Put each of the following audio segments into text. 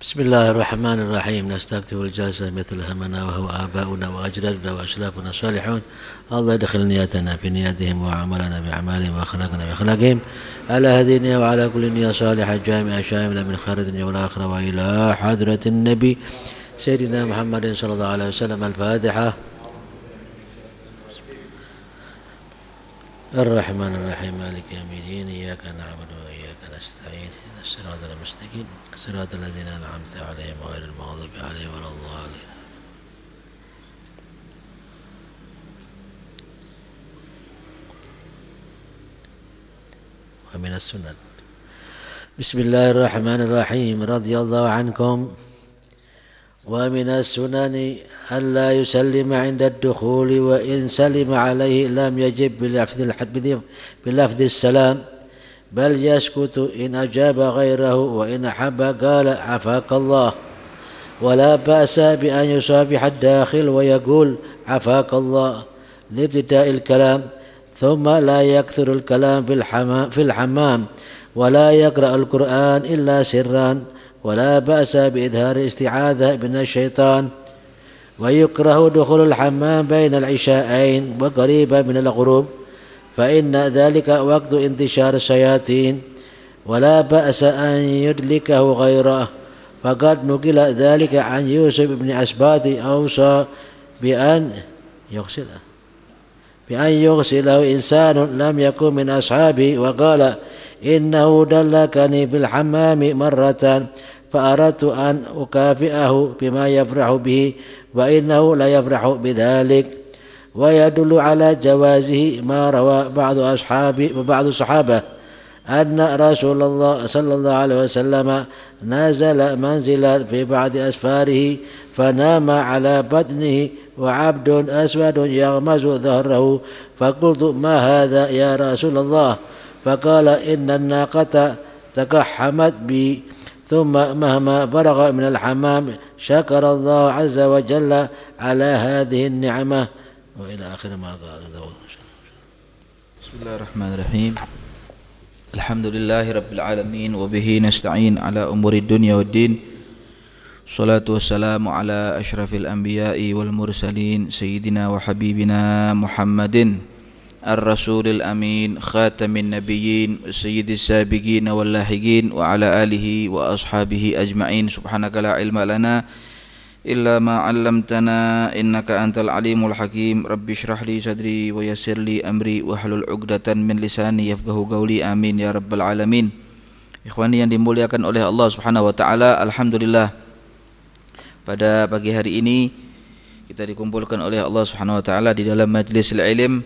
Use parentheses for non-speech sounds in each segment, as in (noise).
بسم الله الرحمن الرحيم نستفتح الجلسة مثل همنا وهو آباؤنا وأجدادنا وأسلافنا الصالحون الله يدخل نياتنا في نياتهم وعملنا بأعمالهم وأخلاقنا بأخلاقهم على هذه النية وعلى كل نية صالحة جامعة شاملة من خير الدنيا والآخرة وإلى حضرة النبي سيدنا محمد صلى الله عليه وسلم الفاتحة الرحمن الرحيم مالك يوم الدين إياك نعبد وإياك نستعين الصراط المستقيم صراط الذين أنعمت عليهم غير المغضوب عليهم ولا الضالين. ومن السنن. بسم الله الرحمن الرحيم. رضي الله عنكم. ومن السنن ألا يسلم عند الدخول وإن سلم عليه لم يجب بلفظ بلفظ السلام. بل يسكت إن أجاب غيره وإن أحب قال عفاك الله. ولا بأس بأن يصافح الداخل ويقول عفاك الله. لابتداء الكلام ثم لا يكثر الكلام في الحمام, في الحمام ولا يقرأ القرآن إلا سرا ولا بأس بإظهار الاستعاذة من الشيطان. ويكره دخول الحمام بين العشاءين وقريبا من الغروب. فإن ذلك وقت انتشار الشياطين. ولا بأس أن يدلكه غيره. فقد نقل ذلك عن يوسف بن أسباط أوصى بأن يغسله. بأن يغسله إنسان لم يكن من أصحابه. وقال إنه دلكني في الحمام مرة فأردت أن أكافئه بما يفرح به وإنه لا يفرح بذلك. ويدل على جوازه ما روى بعض أصحاب وبعض الصحابة أن رسول الله صلى الله عليه وسلم نزل منزلا في بعض أسفاره فنام على بطنه وعبد أسود يغمز ظهره فقلت ما هذا يا رسول الله؟ فقال إن الناقة تكحمت بي. ثم مهما فرغ من الحمام شكر الله عز وجل على هذه النعمة وإلى آخر ما قال بسم الله الرحمن الرحيم. الحمد لله رب العالمين وبه نستعين على أمور الدنيا والدين. الصلاة والسلام على أشرف الأنبياء والمرسلين سيدنا وحبيبنا محمد الرسول الأمين خاتم النبيين سيد السابقين واللاحقين وعلى آله وأصحابه أجمعين. سبحانك لا علم لنا إلا ما علمتنا إنك أنت العليم الحكيم رب اشرح لي صدري ويسر لي أمري واحلل عقدة من لساني يفقه قولي آمين يا رب العالمين Ikhwani yang dimuliakan oleh Allah Subhanahu wa taala, alhamdulillah pada pagi hari ini kita dikumpulkan oleh Allah Subhanahu wa taala di dalam majlis ilm,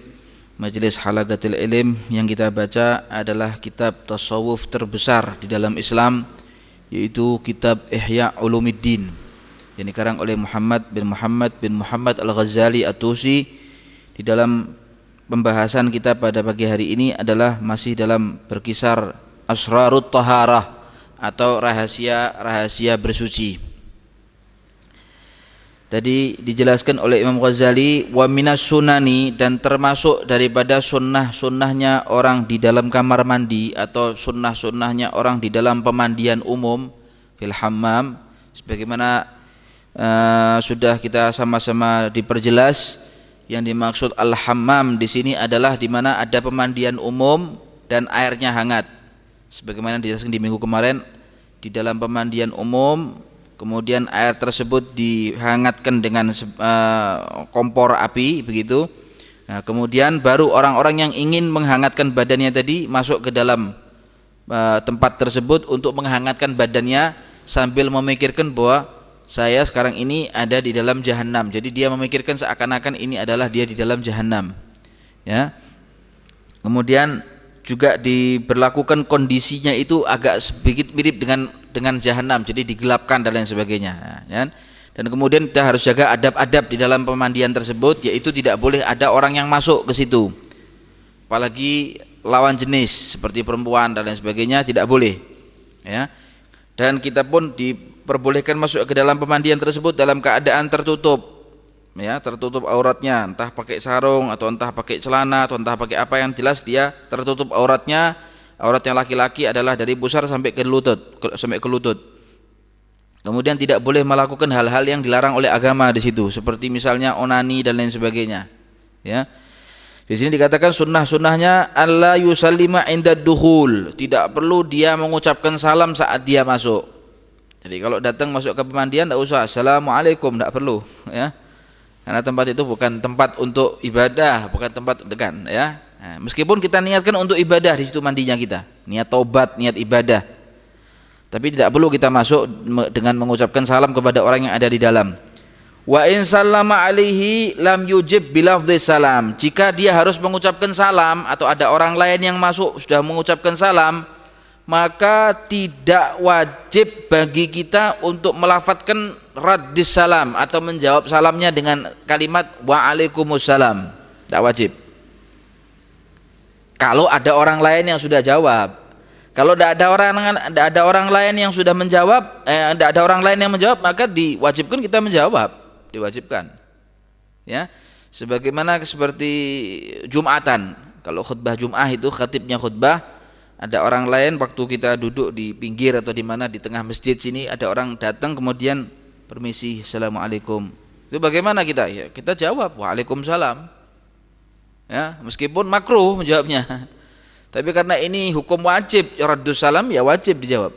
majlis halaqatil ilm yang kita baca adalah kitab tasawuf terbesar di dalam Islam yaitu kitab Ihya Ulumuddin yang dikarang oleh Muhammad bin Muhammad bin Muhammad Al-Ghazali At-Tusi di dalam pembahasan kita pada pagi hari ini adalah masih dalam berkisar asrarut taharah atau rahasia-rahasia bersuci. Tadi dijelaskan oleh Imam Ghazali wa minas sunani dan termasuk daripada sunnah-sunnahnya orang di dalam kamar mandi atau sunnah-sunnahnya orang di dalam pemandian umum fil hammam sebagaimana uh, sudah kita sama-sama diperjelas yang dimaksud al-hammam di sini adalah di mana ada pemandian umum dan airnya hangat. Sebagaimana dijelaskan di minggu kemarin di dalam pemandian umum kemudian air tersebut dihangatkan dengan uh, kompor api begitu. Nah, kemudian baru orang-orang yang ingin menghangatkan badannya tadi masuk ke dalam uh, tempat tersebut untuk menghangatkan badannya sambil memikirkan bahwa saya sekarang ini ada di dalam jahanam. Jadi dia memikirkan seakan-akan ini adalah dia di dalam jahanam. Ya. Kemudian juga diberlakukan kondisinya itu agak sedikit mirip dengan dengan jahanam, jadi digelapkan dan lain sebagainya. Ya. Dan kemudian kita harus jaga adab-adab di dalam pemandian tersebut, yaitu tidak boleh ada orang yang masuk ke situ. Apalagi lawan jenis seperti perempuan dan lain sebagainya tidak boleh. Ya. Dan kita pun di perbolehkan masuk ke dalam pemandian tersebut dalam keadaan tertutup ya tertutup auratnya entah pakai sarung atau entah pakai celana atau entah pakai apa yang jelas dia tertutup auratnya auratnya laki-laki adalah dari pusar sampai ke lutut sampai ke lutut Kemudian tidak boleh melakukan hal-hal yang dilarang oleh agama di situ, seperti misalnya onani dan lain sebagainya. Ya. Di sini dikatakan sunnah-sunnahnya Allah yusallima inda duhul. Tidak perlu dia mengucapkan salam saat dia masuk. Jadi kalau datang masuk ke pemandian tidak usah assalamualaikum, tidak perlu. Ya. Karena tempat itu bukan tempat untuk ibadah, bukan tempat degan. Ya. Nah, meskipun kita niatkan untuk ibadah di situ mandinya kita, niat tobat, niat ibadah. Tapi tidak perlu kita masuk dengan mengucapkan salam kepada orang yang ada di dalam. Wa in sallama alaihi lam yujib bilafdhi salam. Jika dia harus mengucapkan salam atau ada orang lain yang masuk sudah mengucapkan salam, maka tidak wajib bagi kita untuk melafatkan raddis salam atau menjawab salamnya dengan kalimat waalaikumsalam. Tidak wajib. Kalau ada orang lain yang sudah jawab, kalau tidak ada orang tidak ada orang lain yang sudah menjawab, eh, tidak ada orang lain yang menjawab, maka diwajibkan kita menjawab, diwajibkan. Ya, sebagaimana seperti Jumatan. Kalau khutbah Jum'ah itu khatibnya khutbah, ada orang lain waktu kita duduk di pinggir atau di mana di tengah masjid sini ada orang datang kemudian permisi, assalamualaikum. Itu bagaimana kita? Ya, kita jawab, waalaikumsalam. Ya, meskipun makruh menjawabnya. (laughs) Tapi karena ini hukum wajib, raddus salam ya wajib dijawab.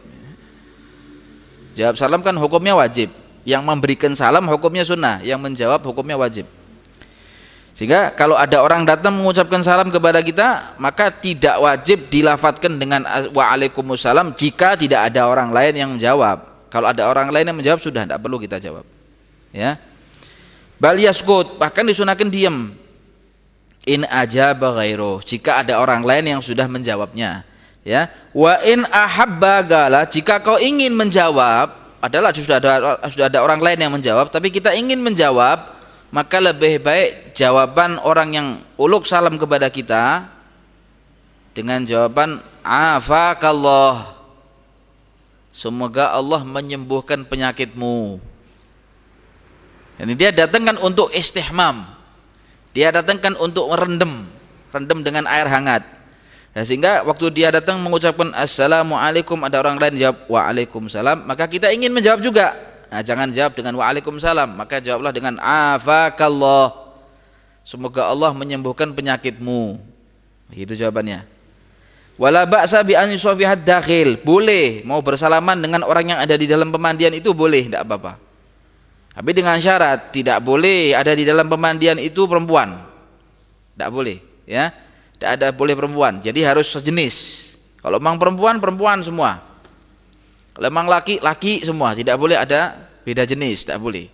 Jawab salam kan hukumnya wajib. Yang memberikan salam hukumnya sunnah, yang menjawab hukumnya wajib. Sehingga kalau ada orang datang mengucapkan salam kepada kita, maka tidak wajib dilafatkan dengan waalaikumsalam jika tidak ada orang lain yang menjawab. Kalau ada orang lain yang menjawab sudah tidak perlu kita jawab. Ya. Bal yaskut, bahkan disunahkan diam in aja ghairuh jika ada orang lain yang sudah menjawabnya ya wa in ahabba gala jika kau ingin menjawab adalah sudah ada sudah ada orang lain yang menjawab tapi kita ingin menjawab maka lebih baik jawaban orang yang uluk salam kepada kita dengan jawaban afakallah semoga Allah menyembuhkan penyakitmu ini dia datangkan untuk istihmam dia datangkan untuk merendam, rendam dengan air hangat. Ya, sehingga waktu dia datang mengucapkan assalamualaikum ada orang lain jawab waalaikumsalam maka kita ingin menjawab juga. Nah, jangan jawab dengan waalaikumsalam maka jawablah dengan afakallah. Semoga Allah menyembuhkan penyakitmu. Itu jawabannya. Wala ba'sa bi an dakhil. Boleh mau bersalaman dengan orang yang ada di dalam pemandian itu boleh, tidak apa-apa. Tapi dengan syarat tidak boleh ada di dalam pemandian itu perempuan. Tidak boleh, ya. Tidak ada boleh perempuan. Jadi harus sejenis. Kalau memang perempuan, perempuan semua. Kalau memang laki, laki semua. Tidak boleh ada beda jenis, tidak boleh.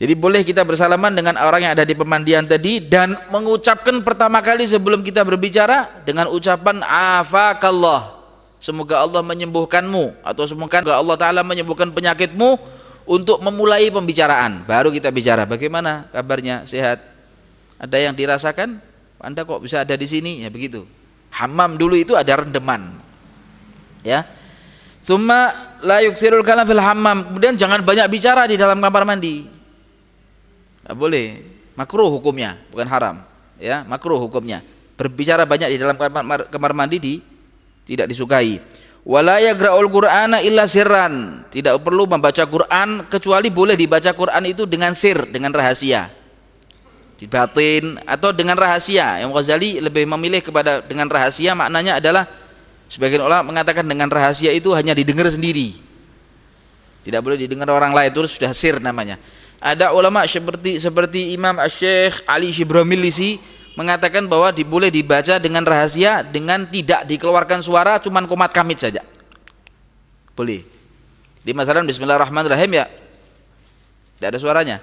Jadi boleh kita bersalaman dengan orang yang ada di pemandian tadi dan mengucapkan pertama kali sebelum kita berbicara dengan ucapan afakallah. Semoga Allah menyembuhkanmu atau semoga Allah Ta'ala menyembuhkan penyakitmu untuk memulai pembicaraan. Baru kita bicara. Bagaimana kabarnya? Sehat? Ada yang dirasakan? Anda kok bisa ada di sini? Ya begitu. Hamam dulu itu ada rendeman. Ya Summa la yuksirul kalam fil hammam. Kemudian jangan banyak bicara di dalam kamar mandi. Tidak boleh. Makruh hukumnya, bukan haram. Ya, makruh hukumnya. Berbicara banyak di dalam kamar, mandi di, tidak disukai wala yagra'ul qur'ana illa sirran tidak perlu membaca Quran kecuali boleh dibaca Quran itu dengan sir dengan rahasia di batin atau dengan rahasia yang Ghazali lebih memilih kepada dengan rahasia maknanya adalah sebagian ulama mengatakan dengan rahasia itu hanya didengar sendiri. Tidak boleh didengar orang lain. Itu sudah sir namanya. Ada ulama seperti seperti Imam Syekh Ali Shibramilisi mengatakan bahwa boleh dibaca dengan rahasia dengan tidak dikeluarkan suara cuman komat kamit saja. Boleh. Di masalah Bismillahirrahmanirrahim ya tidak ada suaranya.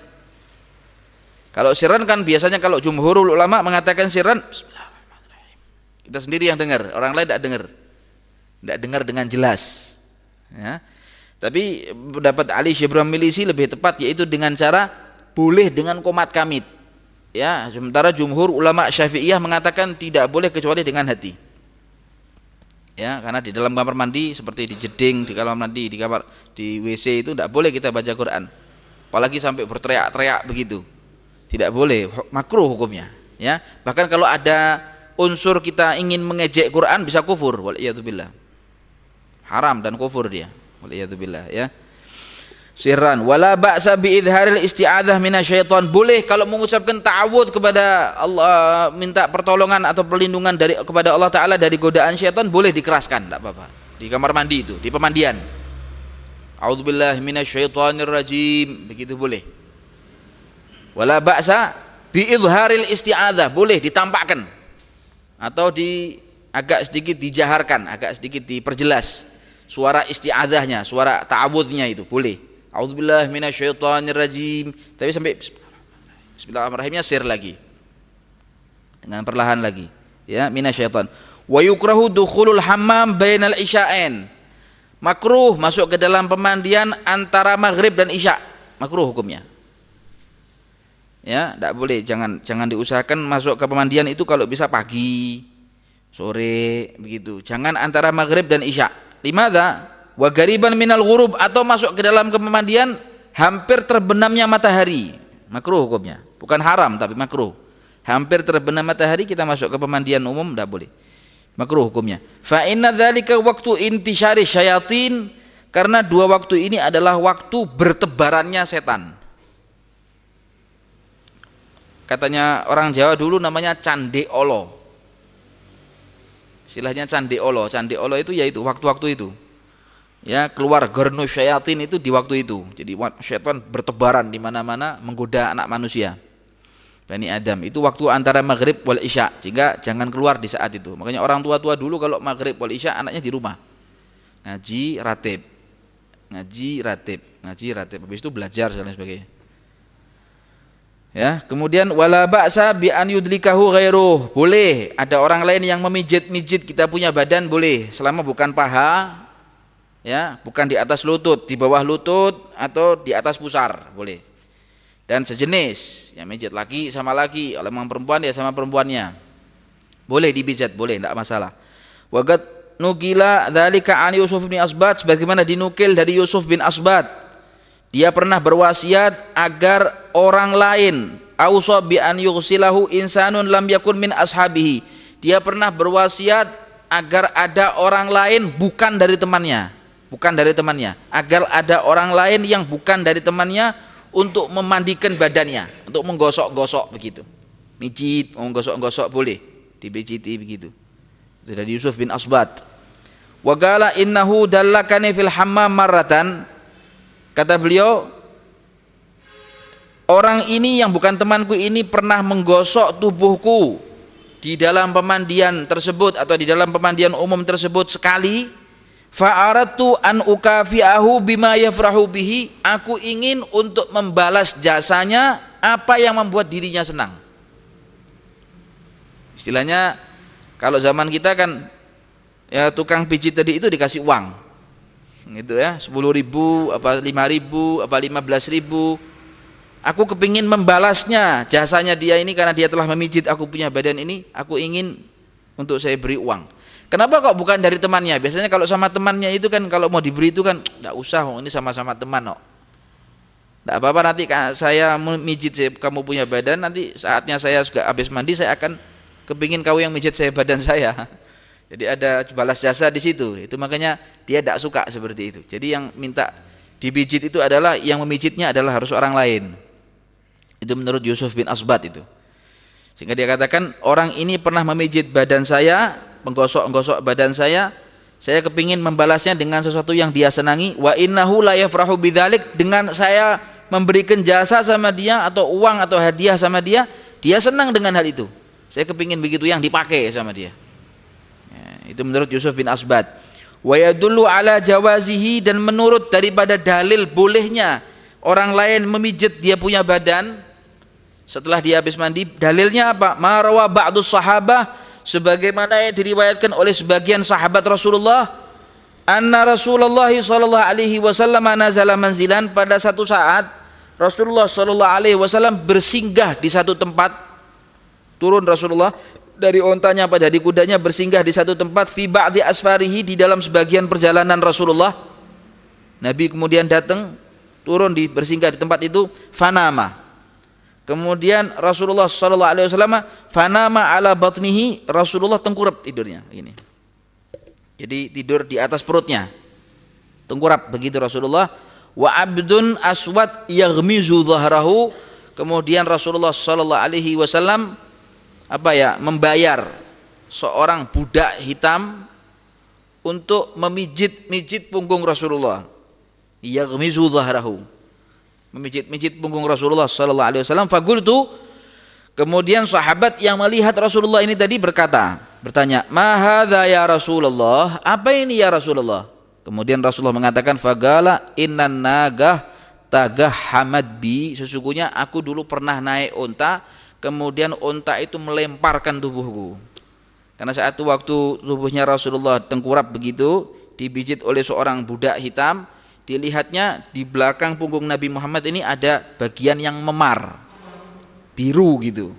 Kalau siran kan biasanya kalau jumhurul ulama mengatakan siran Bismillahirrahmanirrahim. Kita sendiri yang dengar orang lain tidak dengar tidak dengar dengan jelas ya tapi pendapat Ali Syibram Milisi lebih tepat yaitu dengan cara boleh dengan komat kamit Ya, sementara jumhur ulama Syafi'iyah mengatakan tidak boleh kecuali dengan hati. Ya, karena di dalam kamar mandi seperti di jeding, di kamar mandi, di kamar di WC itu tidak boleh kita baca Quran. Apalagi sampai berteriak-teriak begitu. Tidak boleh, makruh hukumnya. Ya, bahkan kalau ada unsur kita ingin mengejek Quran bisa kufur, waliyatubillah. Haram dan kufur dia. Waliyatubillah, ya. sirran wala ba'sa bi idharil isti'adzah minasyaiton boleh kalau mengucapkan ta'awudz kepada Allah minta pertolongan atau perlindungan dari kepada Allah taala dari godaan syaitan boleh dikeraskan tidak apa-apa. Di kamar mandi itu di pemandian. A'udzubillahi minasyaitonir rajim begitu boleh. Wala ba'sa bi idharil isti'adzah. Boleh ditampakkan. Atau di agak sedikit dijaharkan agak sedikit diperjelas suara isti'adzahnya suara ta'awudznya itu boleh A'udzubillah minasyaitonirrajim. Tapi sampai Bismillahirrahmanirrahimnya sir lagi. Dengan perlahan lagi. Ya, minasyaiton. Wa yukrahu dukhulul hammam bainal isya'ain. Makruh masuk ke dalam pemandian antara maghrib dan isya. Makruh hukumnya. Ya, tidak boleh. Jangan jangan diusahakan masuk ke pemandian itu kalau bisa pagi, sore, begitu. Jangan antara maghrib dan isya. Limada? wa gariban minal ghurub. Atau masuk ke dalam kemandian hampir terbenamnya matahari. Makruh hukumnya. Bukan haram tapi makruh. Hampir terbenam matahari kita masuk ke pemandian umum tidak boleh. Makruh hukumnya. Fa inna dzalika waktu intisyari syayatin. Karena dua waktu ini adalah waktu bertebarannya setan. Katanya orang Jawa dulu namanya cande olo istilahnya cande olo cande olo itu yaitu waktu-waktu itu. Ya keluar gernu syayatin itu di waktu itu. Jadi syaitan bertebaran di mana-mana menggoda anak manusia. Bani Adam. Itu waktu antara maghrib wal isya. Sehingga jangan keluar di saat itu. Makanya orang tua-tua dulu kalau maghrib wal isya anaknya di rumah. Ngaji ratib. Ngaji ratib. Ngaji ratib. Habis itu belajar dan sebagainya ya kemudian wala ba'sa bi an yudlikahu ghairuh. Boleh ada orang lain yang memijit-mijit kita punya badan boleh selama bukan paha ya bukan di atas lutut di bawah lutut atau di atas pusar boleh. Dan sejenis ya mijit laki sama laki memang perempuan ya sama perempuannya. Boleh dibijat boleh tidak masalah. Wagat nugila dzalika an Yusuf bin Asbat sebagaimana dinukil dari Yusuf bin Asbat dia pernah berwasiat agar orang lain ausa bi an yughsilahu insanun lam yakun min ashabihi. Dia pernah berwasiat agar ada orang lain bukan dari temannya bukan dari temannya. Agar ada orang lain yang bukan dari temannya untuk memandikan badannya untuk menggosok-gosok begitu. Mijit menggosok-gosok boleh dibijiti begitu. Itu dari Yusuf bin Asbat. Wagala innahu dallakani fil hammam marratan kata beliau orang ini yang bukan temanku ini pernah menggosok tubuhku di dalam pemandian tersebut atau di dalam pemandian umum tersebut sekali. Fa'aratu an ukafi'ahu bima yafrahu bihi. Aku ingin untuk membalas jasanya apa yang membuat dirinya senang. Istilahnya kalau zaman kita kan ya tukang pijit tadi itu dikasih uang gitu ya 10 ribu apa 5 ribu apa 15 ribu aku kepingin membalasnya jasanya dia ini karena dia telah memijit aku punya badan ini aku ingin untuk saya beri uang Kenapa kok bukan dari temannya? Biasanya kalau sama temannya itu kan kalau mau diberi itu kan tidak usah, ini sama-sama teman kok. Tidak apa-apa nanti saya mijit kamu punya badan, nanti saatnya saya juga habis mandi saya akan kepingin kau yang mijit saya badan saya. (laughs) Jadi ada balas jasa di situ. Itu makanya dia tidak suka seperti itu. Jadi yang minta dibijit itu adalah yang memijitnya adalah harus orang lain. Itu menurut Yusuf bin Asbat itu. Sehingga dia katakan orang ini pernah memijit badan saya menggosok-gosok badan saya saya kepingin membalasnya dengan sesuatu yang dia senangi wa innahu la yafrahu bidzalik dengan saya memberikan jasa sama dia atau uang atau hadiah sama dia dia senang dengan hal itu saya kepingin begitu yang dipakai sama dia itu menurut Yusuf bin Asbad. Wa yadullu ala jawazihi dan menurut daripada dalil bolehnya orang lain memijit dia punya badan. Setelah dia habis mandi dalilnya apa? Marwa ba'du sahabah sebagaimana yang diriwayatkan oleh sebagian sahabat Rasulullah anna Rasulullah sallallahu alaihi wasallam nazala manzilan. Pada satu saat Rasulullah sallallahu alaihi wasallam bersinggah di satu tempat. Turun Rasulullah dari ontanya pada dari kudanya bersinggah di satu tempat fi ba'di asfarihi di dalam sebagian perjalanan Rasulullah. Nabi kemudian datang turun di bersinggah di tempat itu fanama. Kemudian Rasulullah sallallahu alaihi wasallam fanama ala batnihi Rasulullah tengkurap tidurnya ini. Jadi tidur di atas perutnya. Tengkurap begitu Rasulullah. Wa abdun aswad yaghmizu dhahrahu. Kemudian Rasulullah sallallahu alaihi wasallam apa ya membayar seorang budak hitam untuk memijit-mijit punggung Rasulullah. Yaghmizu dhahrahu. Memijit-mijit punggung Rasulullah sallallahu alaihi wasallam. Fagultu kemudian sahabat yang melihat Rasulullah ini tadi berkata bertanya mahadha ya Rasulullah? Apa ini ya Rasulullah? Kemudian Rasulullah mengatakan fagala innan nagah tagah hamad bi. Sesungguhnya aku dulu pernah naik unta kemudian unta itu melemparkan tubuhku. Karena saat itu waktu tubuhnya Rasulullah tengkurap begitu dibijit oleh seorang budak hitam dilihatnya di belakang punggung Nabi Muhammad ini ada bagian yang memar. Biru gitu.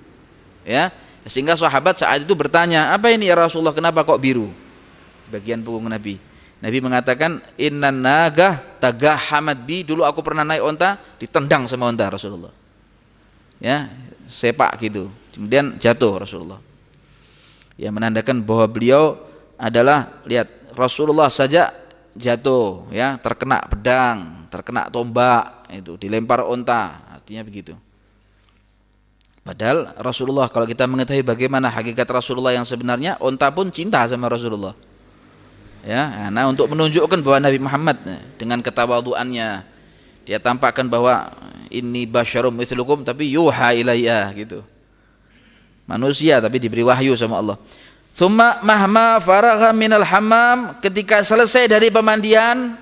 Ya. Sehingga sahabat saat itu bertanya apa ini ya Rasulullah? Kenapa kok biru? Bagian punggung Nabi. Nabi mengatakan innan nagah hamad bi. Dulu aku pernah naik onta ditendang sama onta Rasulullah ya sepak gitu. Kemudian jatuh Rasulullah. Yang menandakan bahwa beliau adalah lihat Rasulullah saja jatuh ya terkena pedang terkena tombak itu dilempar onta artinya begitu. Padahal Rasulullah kalau kita mengetahui bagaimana hakikat Rasulullah yang sebenarnya onta pun cinta sama Rasulullah. Ya nah untuk menunjukkan bahwa Nabi Muhammad eh, dengan ketawaduannya dia tampakkan bahwa ini basyarum mithlukum tapi yuha ilayya gitu. Manusia tapi diberi wahyu sama Allah. Thumma mahma faragha minal hammam ketika selesai dari pemandian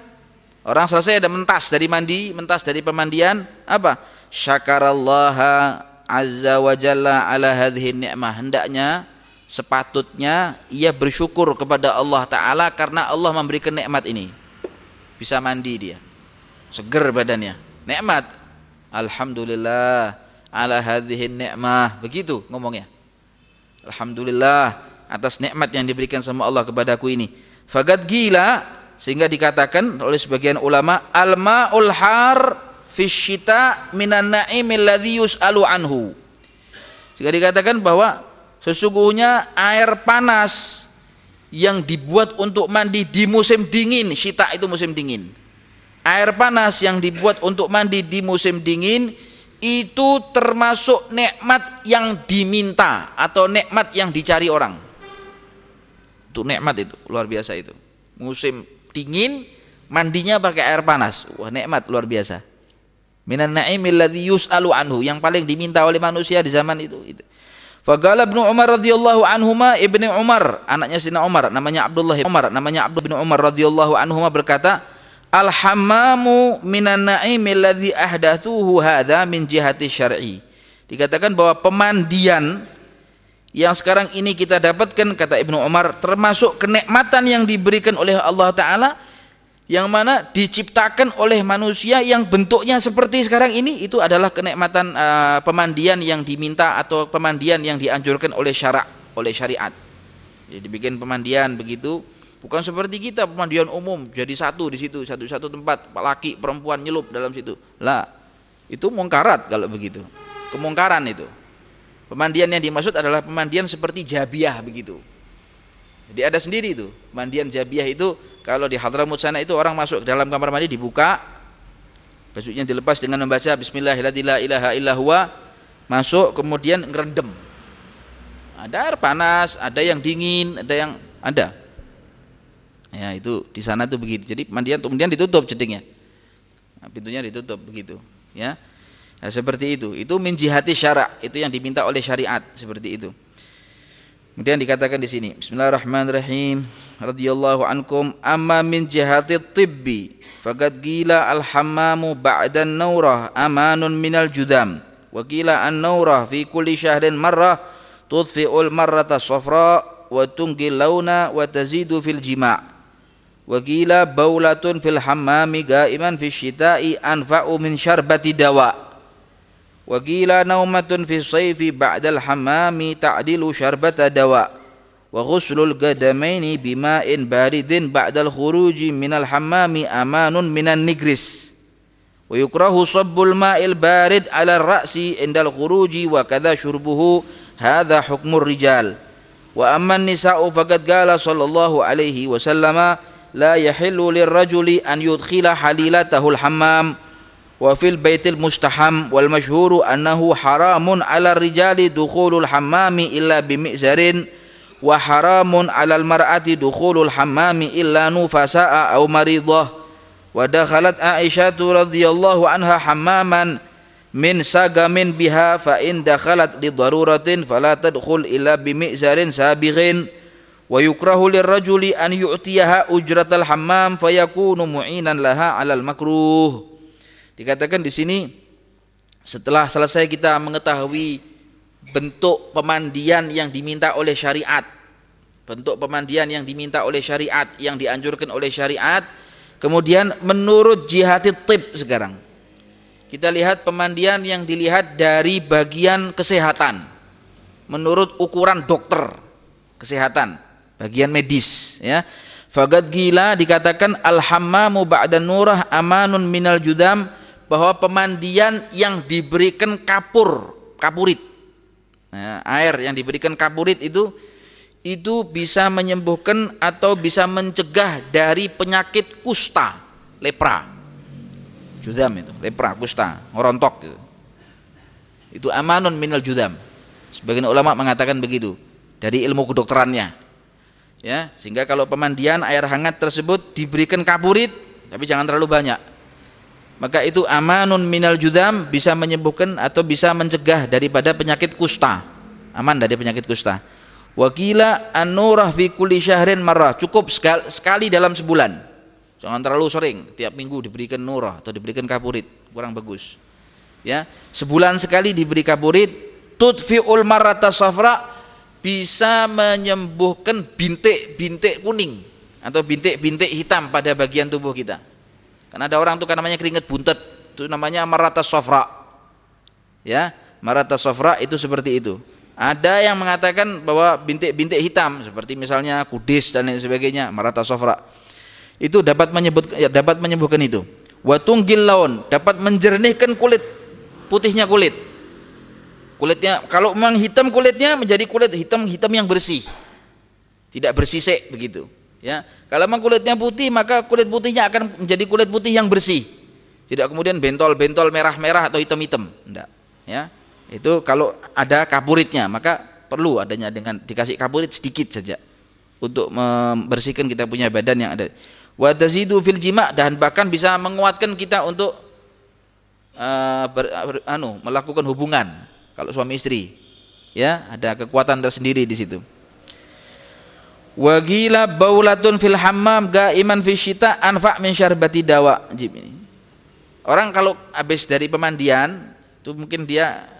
orang selesai ada mentas dari mandi mentas dari pemandian apa? Syakarallaha azza wa jalla ala hadhihi ni'mah. Hendaknya sepatutnya ia bersyukur kepada Allah Ta'ala karena Allah memberikan nikmat ini. Bisa mandi dia seger badannya. Nikmat. Alhamdulillah ala hadhihin ni'mah. Begitu ngomongnya. Alhamdulillah atas nikmat yang diberikan sama Allah kepadaku ini. Fagad gila sehingga dikatakan oleh sebagian ulama al-ma'ul har fi syita minan na'imil ladzi yus'alu anhu. Sehingga dikatakan bahwa Sesungguhnya air panas yang dibuat untuk mandi di musim dingin, syita itu musim dingin. Air panas yang dibuat untuk mandi di musim dingin itu termasuk nikmat yang diminta atau nikmat yang dicari orang. Itu nikmat itu, luar biasa itu. Musim dingin mandinya pakai air panas. Wah, nikmat luar biasa. Minan na'imil ladzi yus'alu anhu, yang paling diminta oleh manusia di zaman itu. itu. Fagala bin Umar radhiyallahu anhuma ibni Umar anaknya Sina Umar namanya Abdullah Umar namanya Abdullah bin Umar radhiyallahu anhuma berkata Al hammamu minan alladhi ahdathuhu hadha min jihati syar'i. Dikatakan bahwa pemandian yang sekarang ini kita dapatkan kata Ibnu Umar termasuk kenikmatan yang diberikan oleh Allah taala yang mana diciptakan oleh manusia yang bentuknya seperti sekarang ini itu adalah kenikmatan uh, pemandian yang diminta atau pemandian yang dianjurkan oleh syarak oleh syariat. Jadi dibikin pemandian begitu bukan seperti kita pemandian umum jadi satu di situ satu satu tempat laki perempuan nyelup dalam situ lah itu mungkarat kalau begitu kemungkaran itu pemandian yang dimaksud adalah pemandian seperti jabiah begitu jadi ada sendiri itu pemandian jabiah itu kalau di Hadramut sana itu orang masuk ke dalam kamar mandi dibuka, bajunya dilepas dengan membaca Bismillahirrahmanirrahim, masuk kemudian ngerendam. Ada air panas, ada yang dingin, ada yang ada. Ya itu di sana tuh begitu. Jadi mandian kemudian ditutup jedingnya. Nah, pintunya ditutup begitu. Ya. Nah, seperti itu. Itu menjihati syarak. Itu yang diminta oleh syariat seperti itu. Kemudian dikatakan di sini, Bismillahirrahmanirrahim. Radhiyallahu ankum amma min jihati tibbi faqad qila al hammamu ba'da an-nawrah amanun minal judam wa qila an-nawrah fi kulli shahrin marrah tudfi'ul marrata safra wa tunqi launa wa tazidu fil jima' qila baulatun fil hammami ga'iman fi syita'i anfa'u min syarbati dawa' وقيل نومة في الصيف بعد الحمام تعدل شربة دواء. وغسل القدمين بماء بارد بعد الخروج من الحمام أمان من النجرس. ويكره صب الماء البارد على الرأس عند الخروج وكذا شربه. هذا حكم الرجال. وأما النساء فقد قال صلى الله عليه وسلم la yahillu lirrajuli an yudkhila halilatahu al-hammam wa fil baitil mustaham wal masyhuru annahu haramun 'ala rijali dukhulul hammami illa bimi'zarin wa haramun 'alal mar'ati dukhulul hammami illa nufasa'a aw maridah wa dakhalat Aisyah radhiyallahu anha hammaman min sagamin biha fa in dakhalat li daruratin wa yukrahu lirrajuli an yu'tiyaha ujratal hammam fayakunu mu'inan laha 'alal makruh Dikatakan di sini setelah selesai kita mengetahui bentuk pemandian yang diminta oleh syariat, bentuk pemandian yang diminta oleh syariat, yang dianjurkan oleh syariat, kemudian menurut jihad tip sekarang. Kita lihat pemandian yang dilihat dari bagian kesehatan. Menurut ukuran dokter kesehatan, bagian medis ya. Fagad gila dikatakan alhammamu ba'da nurah amanun minal judam bahwa pemandian yang diberikan kapur, kapurit, nah, air yang diberikan kapurit itu itu bisa menyembuhkan atau bisa mencegah dari penyakit kusta, lepra. Judam itu, lepra, kusta, ngorontok gitu. Itu amanun minal judam. Sebagian ulama mengatakan begitu dari ilmu kedokterannya. Ya, sehingga kalau pemandian air hangat tersebut diberikan kapurit, tapi jangan terlalu banyak. Maka itu amanun minal judam bisa menyembuhkan atau bisa mencegah daripada penyakit kusta. Aman dari penyakit kusta. Wakila an-nurah fi kulli syahrin marrah. Cukup sekali, dalam sebulan. Jangan terlalu sering. Tiap minggu diberikan nurah atau diberikan kapurit kurang bagus. Ya sebulan sekali diberi kapurit tudfi'ul marrata safra bisa menyembuhkan bintik-bintik kuning atau bintik-bintik hitam pada bagian tubuh kita kan ada orang tuh kan namanya keringet buntet, itu namanya marata sofra. Ya, marata sofra itu seperti itu. Ada yang mengatakan bahwa bintik-bintik hitam seperti misalnya kudis dan lain sebagainya, marata sofra. Itu dapat menyebut ya, dapat menyembuhkan itu. Watunggil laun dapat menjernihkan kulit putihnya kulit. Kulitnya kalau memang hitam kulitnya menjadi kulit hitam hitam yang bersih. Tidak bersisik begitu. Ya, kalau memang kulitnya putih maka kulit putihnya akan menjadi kulit putih yang bersih. Tidak kemudian bentol-bentol merah-merah atau hitam-hitam. Tidak. Ya. Itu kalau ada kapuritnya maka perlu adanya dengan dikasih kapurit sedikit saja untuk membersihkan kita punya badan yang ada. Wa tazidu fil jima' dan bahkan bisa menguatkan kita untuk uh, ber, anu, melakukan hubungan kalau suami istri. Ya, ada kekuatan tersendiri di situ. Wagila baulatun fil hammam gaiman fi syita anfa min syarbati dawa. Orang kalau habis dari pemandian itu mungkin dia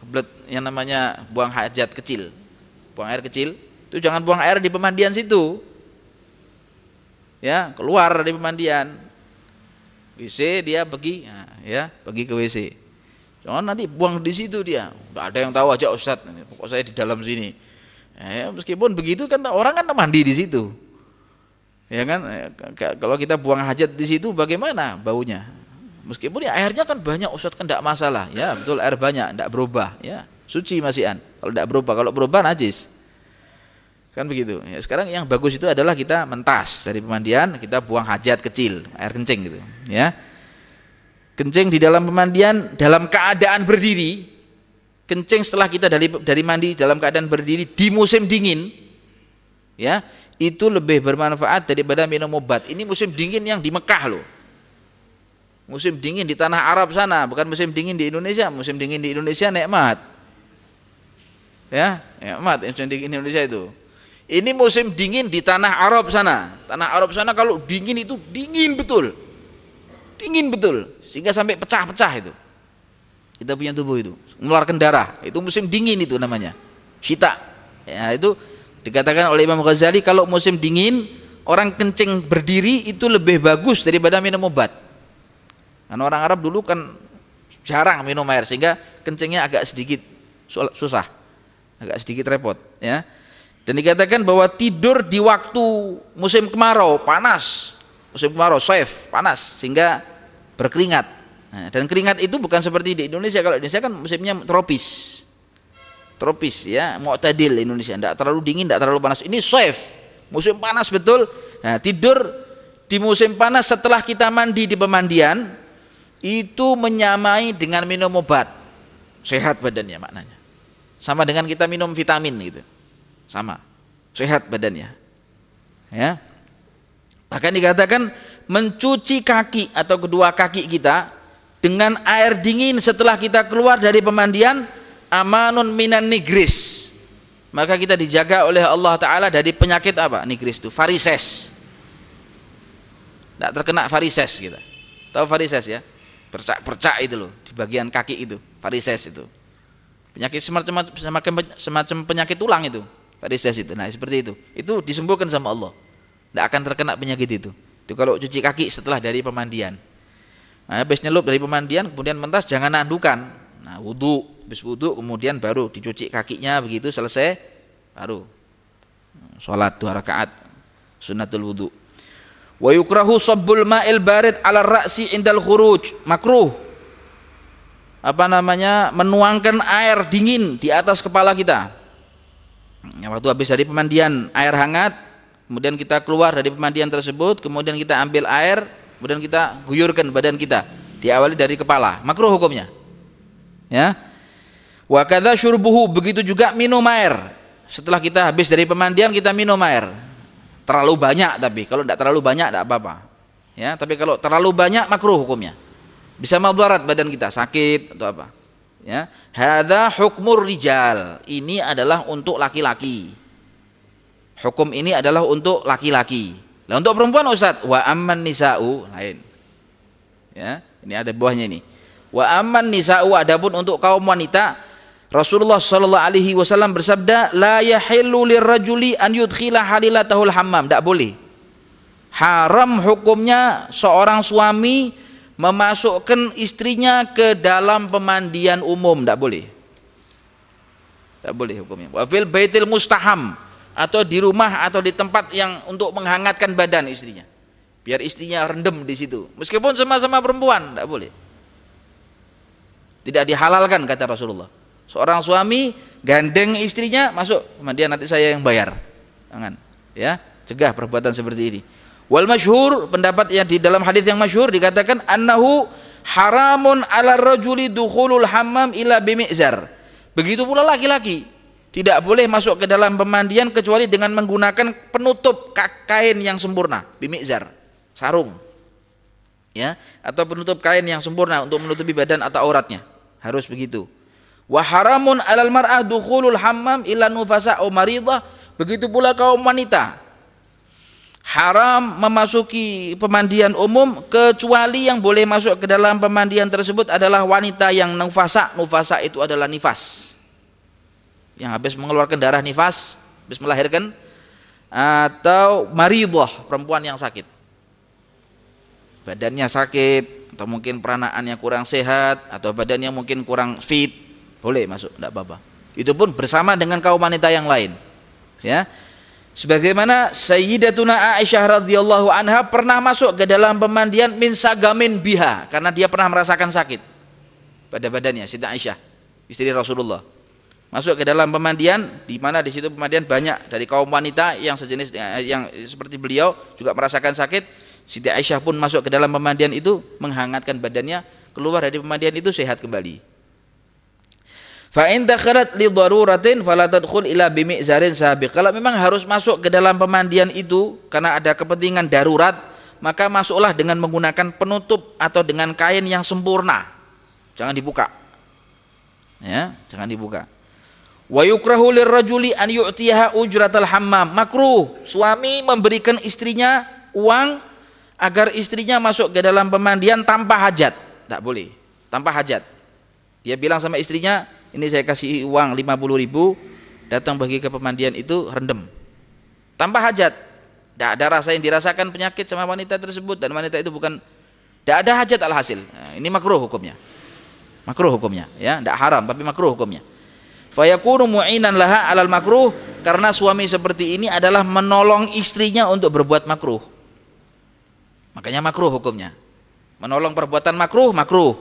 kebelet yang namanya buang hajat kecil. Buang air kecil, itu jangan buang air di pemandian situ. Ya, keluar dari pemandian. WC dia pergi ya, pergi ke WC. Jangan nanti buang di situ dia. Enggak ada yang tahu aja Ustaz, pokok saya di dalam sini Ya, meskipun begitu kan orang kan mandi di situ. Ya kan? Kalau kita buang hajat di situ bagaimana baunya? Meskipun ya airnya kan banyak Ustaz kan tidak masalah. Ya, betul air banyak, tidak berubah, ya. Suci masihan. Kalau tidak berubah, kalau berubah najis. Kan begitu. Ya, sekarang yang bagus itu adalah kita mentas dari pemandian, kita buang hajat kecil, air kencing gitu, ya. Kencing di dalam pemandian dalam keadaan berdiri. Kencing setelah kita dari dari mandi dalam keadaan berdiri di musim dingin ya itu lebih bermanfaat daripada minum obat. Ini musim dingin yang di Mekah loh. Musim dingin di tanah Arab sana bukan musim dingin di Indonesia. Musim dingin di Indonesia nikmat. Ya nikmat musim dingin di Indonesia itu. Ini musim dingin di tanah Arab sana. Tanah Arab sana kalau dingin itu dingin betul dingin betul. Sehingga sampai pecah-pecah itu. Kita punya tubuh itu. Mengeluarkan darah. Itu musim dingin itu namanya. Syita ya itu dikatakan oleh Imam Ghazali kalau musim dingin orang kencing berdiri itu lebih bagus daripada minum obat. Karena orang Arab dulu kan jarang minum air sehingga kencingnya agak sedikit susah. Agak sedikit repot ya. Dan dikatakan bahwa tidur di waktu musim kemarau panas. Musim kemarau saif panas. Sehingga berkeringat Nah, dan keringat itu bukan seperti di Indonesia. Kalau Indonesia kan musimnya tropis. Tropis ya, mu'tadil Indonesia. Tidak terlalu dingin, tidak terlalu panas. Ini saif, musim panas betul Nah, tidur di musim panas setelah kita mandi di pemandian itu menyamai dengan minum obat. Sehat badannya maknanya. Sama dengan kita minum vitamin gitu. Sama. Sehat badannya. Ya. Bahkan dikatakan mencuci kaki atau kedua kaki kita dengan air dingin setelah kita keluar dari pemandian amanun minan nigris. Maka kita dijaga oleh Allah Ta'ala dari penyakit apa? nigris itu, varises. Tidak terkena varises kita. Tahu varises ya? percak-percak itu loh di bagian kaki itu, varises itu. Penyakit semacam, semacam, semacam penyakit tulang itu varises itu, nah seperti itu. Itu disembuhkan sama Allah. Tidak akan terkena penyakit itu itu kalau cuci kaki setelah dari pemandian Nah, habis nyelup dari pemandian kemudian mentas jangan nandukan. Nah, wudhu, habis wudhu kemudian baru dicuci kakinya begitu selesai baru sholat dua rakaat sunnatul wudhu. Wa yukrahu sabbul ma'il barid ala ra'si indal khuruj makruh. Apa namanya? menuangkan air dingin di atas kepala kita. Waktu habis dari pemandian air hangat, kemudian kita keluar dari pemandian tersebut, kemudian kita ambil air kemudian kita guyurkan badan kita diawali dari kepala. Makruh hukumnya. Ya. Wa kadza syurbuhu begitu juga minum air. Setelah kita habis dari pemandian kita minum air. Terlalu banyak tapi kalau tidak terlalu banyak tidak apa-apa. Ya tapi kalau terlalu banyak makruh hukumnya. Bisa madarat badan kita sakit atau apa. Ya. Hadza hukmur rijal. Ini adalah untuk laki-laki hukum ini adalah untuk laki-laki Nah untuk perempuan Ustaz, wa amman nisa'u lain. Ya, ini ada buahnya ini. Wa amman nisa'u adapun untuk kaum wanita Rasulullah sallallahu alaihi wasallam bersabda, "La yahillu lirrajuli an yudkhila halilatahul hammam." Tidak boleh. Haram hukumnya seorang suami memasukkan istrinya ke dalam pemandian umum, tidak boleh. Tidak boleh hukumnya. Wa fil baitil mustaham atau di rumah atau di tempat yang untuk menghangatkan badan istrinya. Biar istrinya rendem di situ. Meskipun sama-sama perempuan tidak boleh. Tidak dihalalkan kata Rasulullah. Seorang suami gandeng istrinya masuk. Kemudian nanti saya yang bayar. Jangan ya. Cegah perbuatan seperti ini. Wal masyhur pendapat yang di dalam hadis yang masyhur dikatakan annahu haramun ala rajuli dukhulul hammam ila bimizar begitu pula laki-laki tidak boleh masuk ke dalam pemandian kecuali dengan menggunakan penutup kain yang sempurna, bimizar, sarung. Ya, atau penutup kain yang sempurna untuk menutupi badan atau auratnya. Harus begitu. Wa haramun 'alal mar'ah dukhulul hammam illa nufasa aw maridah. Begitu pula kaum wanita. Haram memasuki pemandian umum kecuali yang boleh masuk ke dalam pemandian tersebut adalah wanita yang nufasa. Nufasa itu adalah nifas yang habis mengeluarkan darah nifas, habis melahirkan atau maridah, perempuan yang sakit. Badannya sakit atau mungkin peranaannya kurang sehat atau badannya mungkin kurang fit, boleh masuk, tidak apa-apa. Itu pun bersama dengan kaum wanita yang lain. Ya. Sebagaimana Sayyidatuna Aisyah radhiyallahu anha pernah masuk ke dalam pemandian min sagamin biha karena dia pernah merasakan sakit pada badannya Siti Aisyah istri Rasulullah masuk ke dalam pemandian di mana di situ pemandian banyak dari kaum wanita yang sejenis eh, yang seperti beliau juga merasakan sakit. Siti Aisyah pun masuk ke dalam pemandian itu menghangatkan badannya keluar dari pemandian itu sehat kembali. Fa in dakhalat li daruratin fala tadkhul ila bimi'zarin sabiq. Kalau memang harus masuk ke dalam pemandian itu karena ada kepentingan darurat maka masuklah dengan menggunakan penutup atau dengan kain yang sempurna. Jangan dibuka. Ya jangan dibuka Wa yukrahu lirrajuli an yu'tiyaha ujratal hammam. Makruh suami memberikan istrinya uang agar istrinya masuk ke dalam pemandian tanpa hajat. Tak boleh, tanpa hajat. Dia bilang sama istrinya, ini saya kasih uang 50 ribu, datang bagi ke pemandian itu rendem. Tanpa hajat. Tidak ada rasa yang dirasakan penyakit sama wanita tersebut dan wanita itu bukan tidak ada hajat alhasil. Nah, ini makruh hukumnya. Makruh hukumnya, ya, tidak haram tapi makruh hukumnya fayakunu mu'inan laha alal makruh. Karena suami seperti ini adalah menolong istrinya untuk berbuat makruh. Makanya makruh hukumnya. Menolong perbuatan makruh makruh.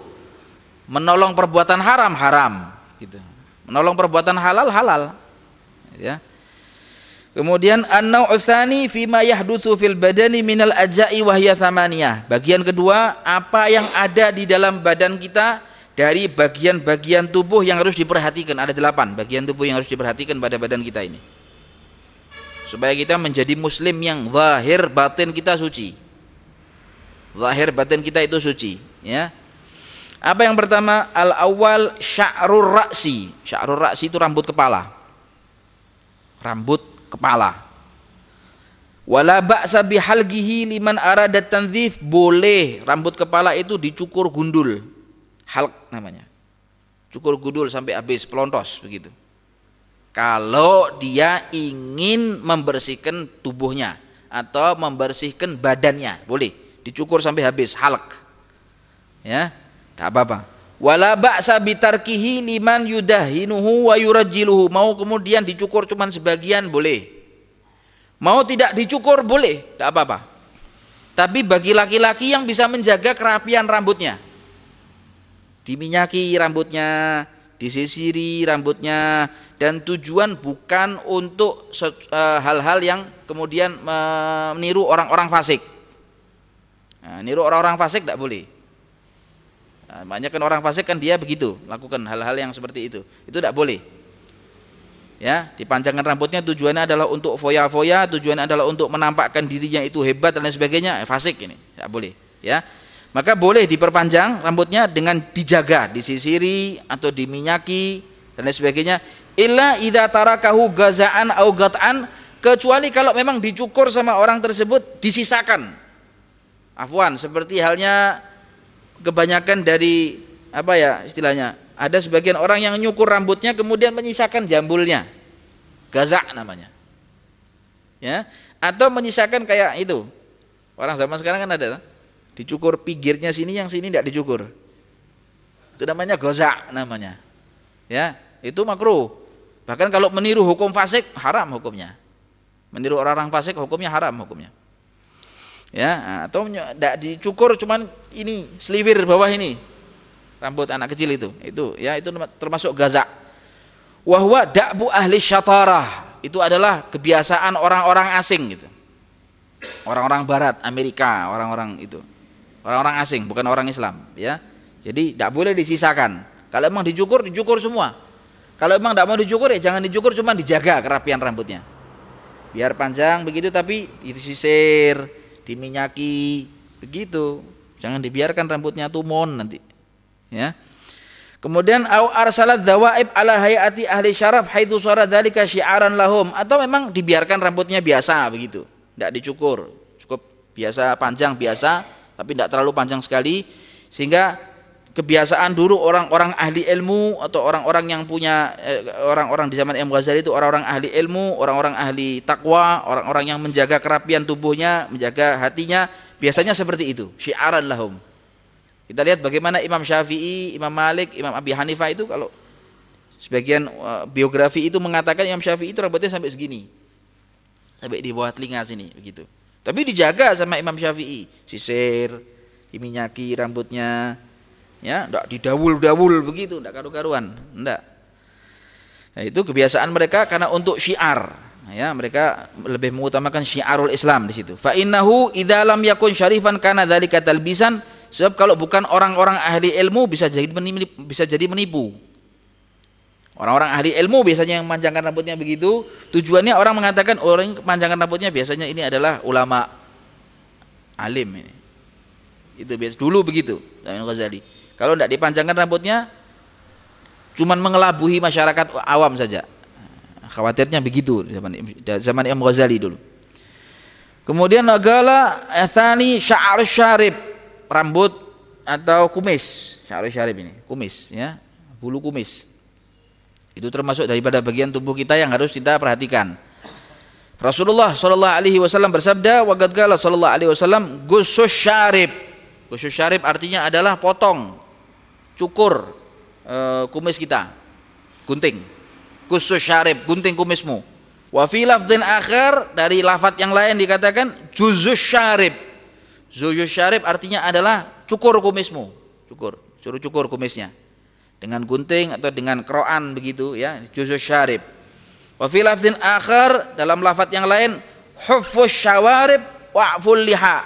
Menolong perbuatan haram haram. Gitu. Menolong perbuatan halal halal. Ya. Kemudian an-nau'u tsani fi ma yahdutsu fil badani minal ajza'i wa hiya. Bagian kedua, apa yang ada di dalam badan kita dari bagian-bagian tubuh yang harus diperhatikan. Ada delapan bagian tubuh yang harus diperhatikan pada badan kita ini. Supaya kita menjadi muslim yang zahir batin kita suci. Zahir batin kita itu suci, ya. Apa yang pertama? Al awal sya'rur ra'si. Sya'rur ra'si itu rambut kepala. Rambut kepala. Wala ba'sa bihalgihi liman arada tanzif boleh rambut kepala itu dicukur gundul. Halq namanya. Cukur gundul sampai habis pelontos begitu. Kalau dia ingin membersihkan tubuhnya atau membersihkan badannya, boleh dicukur sampai habis halq. Ya, tak apa-apa. Wala ba'sa bitarkihi liman yudahinuhu wa yurajjiluhu. Mau kemudian dicukur cuman sebagian boleh. Mau tidak dicukur boleh, tidak apa-apa. Tapi bagi laki-laki yang bisa menjaga kerapian rambutnya. Diminyaki rambutnya, disisiri rambutnya dan tujuan bukan untuk eh, hal-hal yang kemudian meniru orang-orang fasik. Nah, niru orang-orang fasik tidak boleh. Nah, banyak kan orang fasik kan dia begitu, lakukan hal-hal yang seperti itu. Itu tidak boleh. Ya, dipanjangkan rambutnya tujuannya adalah untuk foya-foya, tujuannya adalah untuk menampakkan dirinya itu hebat dan lain sebagainya. Eh, fasik ini, tidak boleh. Ya, maka boleh diperpanjang rambutnya dengan dijaga, disisiri atau diminyaki dan lain sebagainya. Illa idza tarakahu gazaan au gat'an kecuali kalau memang dicukur sama orang tersebut disisakan. Afwan, seperti halnya kebanyakan dari apa ya istilahnya ada sebagian orang yang nyukur rambutnya kemudian menyisakan jambulnya. Gazak namanya. Ya? Atau menyisakan kayak itu. Orang zaman sekarang kan ada dicukur pinggirnya sini yang sini tidak dicukur. Itu namanya gozak namanya. Ya itu makruh. Bahkan kalau meniru hukum fasik haram hukumnya. Meniru orang-orang fasik hukumnya haram hukumnya. Ya atau tidak dicukur cuman ini seliwir bawah ini. Rambut anak kecil itu. Itu ya itu termasuk gazak wahwa da'bu ahli syatarah. Itu adalah kebiasaan orang-orang asing gitu. Orang-orang barat Amerika orang-orang itu orang-orang asing bukan orang Islam ya. Jadi tidak boleh disisakan. Kalau memang dicukur dicukur semua. Kalau memang tidak mau dicukur ya jangan dicukur cuma dijaga kerapian rambutnya. Biar panjang begitu tapi disisir diminyaki begitu. Jangan dibiarkan rambutnya tumon nanti ya. Kemudian au arsalat dawaib ala hayati ahli syaraf haitsu sara dzalika syi'aran lahum. Atau memang dibiarkan rambutnya biasa begitu. Tidak dicukur. Cukup biasa panjang biasa tapi tidak terlalu panjang sekali sehingga kebiasaan dulu orang-orang ahli ilmu atau orang-orang yang punya eh, orang-orang di zaman Imam Ghazali itu orang-orang ahli ilmu, orang-orang ahli takwa, orang-orang yang menjaga kerapian tubuhnya, menjaga hatinya, biasanya seperti itu, syiaran lahum. Kita lihat bagaimana Imam Syafi'i, Imam Malik, Imam Abi Hanifah itu kalau sebagian uh, biografi itu mengatakan Imam Syafi'i itu rambutnya sampai segini. Sampai di bawah telinga sini begitu. Tapi dijaga sama Imam Syafi'i, sisir, diminyaki rambutnya, ya tidak didawul-dawul begitu tidak karu-karuan. Tidak nah, itu kebiasaan mereka karena untuk syiar. Ya mereka lebih mengutamakan syiarul Islam di situ. Fa innahu idza lam yakun syarifan kana dzalika talbisan sebab kalau bukan orang-orang ahli ilmu bisa jadi menipu, bisa jadi menipu orang-orang ahli ilmu biasanya yang memanjangkan rambutnya begitu tujuannya orang mengatakan orang yang memanjangkan rambutnya biasanya ini adalah ulama alim ini itu biasa dulu begitu Imam Ghazali kalau tidak dipanjangkan rambutnya, cuman mengelabuhi masyarakat awam saja. Khawatirnya begitu zaman zaman Imam Ghazali dulu. Kemudian nagala athani sya'ar syarib, rambut atau kumis. Sya'ar syarib ini, kumis ya, bulu kumis. Itu termasuk daripada bagian tubuh kita yang harus kita perhatikan. Rasulullah Shallallahu Alaihi Wasallam bersabda, wagadgala Shallallahu Alaihi Wasallam, gusus syarib. Gusus syarib artinya adalah potong cukur e, kumis kita gunting. Khusus syarib gunting kumismu. Wa fi lafdhin akhir dari lafat yang lain dikatakan juzus syarib. Juzus syarib artinya adalah cukur kumismu. Cukur suruh cukur kumisnya dengan gunting atau dengan keroan begitu ya juzus syarib Wa fi lafdin akhar dalam lafaz yang lain huffus syawarib wa'ful liha.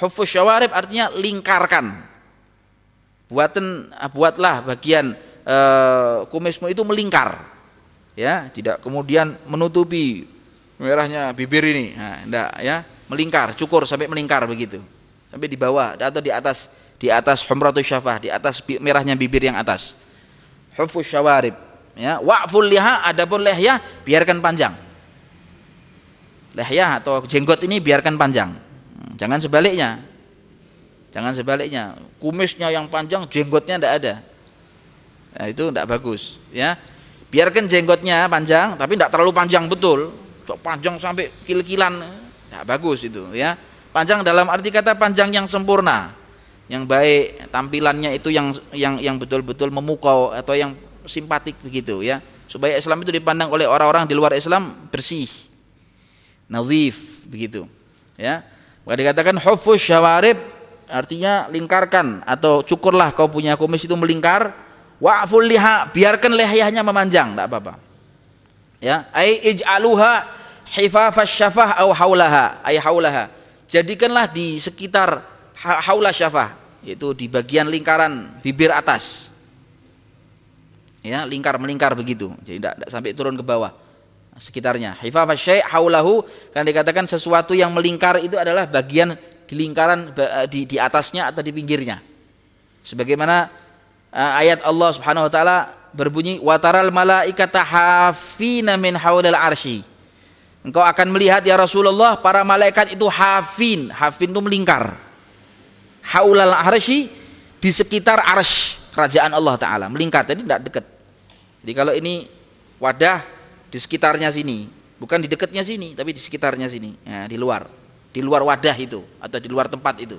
Huffus syawarib artinya lingkarkan. Buatan buatlah bagian uh, kumismu itu melingkar. Ya, tidak kemudian menutupi merahnya bibir ini. Nah, enggak ya, melingkar, cukur sampai melingkar begitu. Sampai di bawah atau di atas di atas humratus syafah, di atas merahnya bibir yang atas. Hufus syawarib ya. Wa'ful liha adapun lehya biarkan panjang. Lehya atau jenggot ini biarkan panjang. Hmm, jangan sebaliknya. Jangan sebaliknya. Kumisnya yang panjang jenggotnya tidak ada. Nah, itu tidak bagus ya. Biarkan jenggotnya panjang tapi tidak terlalu panjang betul. Panjang sampai kil-kilan. Tidak bagus itu ya. Panjang dalam arti kata panjang yang sempurna yang baik tampilannya itu yang yang yang betul-betul memukau atau yang simpatik begitu ya. Supaya Islam itu dipandang oleh orang-orang di luar Islam bersih nazif begitu ya. Maka dikatakan hufus syawarib artinya lingkarkan atau cukurlah kau punya kumis itu melingkar wa'ful liha biarkan lehyahnya memanjang tidak apa-apa ya. Ai ij'aluha hifafas syafah au haulaha ai haulaha jadikanlah di sekitar haula syafah yaitu di bagian lingkaran bibir atas. Ya lingkar melingkar begitu. Jadi tidak, tidak sampai turun ke bawah sekitarnya. Hifafah syai' haulahu kan dikatakan sesuatu yang melingkar itu adalah bagian di lingkaran eh, di, di atasnya atau di pinggirnya. Sebagaimana uh, ayat Allah Subhanahu wa taala berbunyi wataral malaikata hafina min haulil arsy engkau akan melihat ya Rasulullah para malaikat itu hafin. Hafin itu melingkar haulal arsy di sekitar arsy kerajaan Allah Ta'ala. Melingkar jadi tidak dekat. Jadi kalau ini wadah di sekitarnya sini bukan di dekatnya sini tapi di sekitarnya sini. Ya, di luar. Di luar wadah itu atau di luar tempat itu.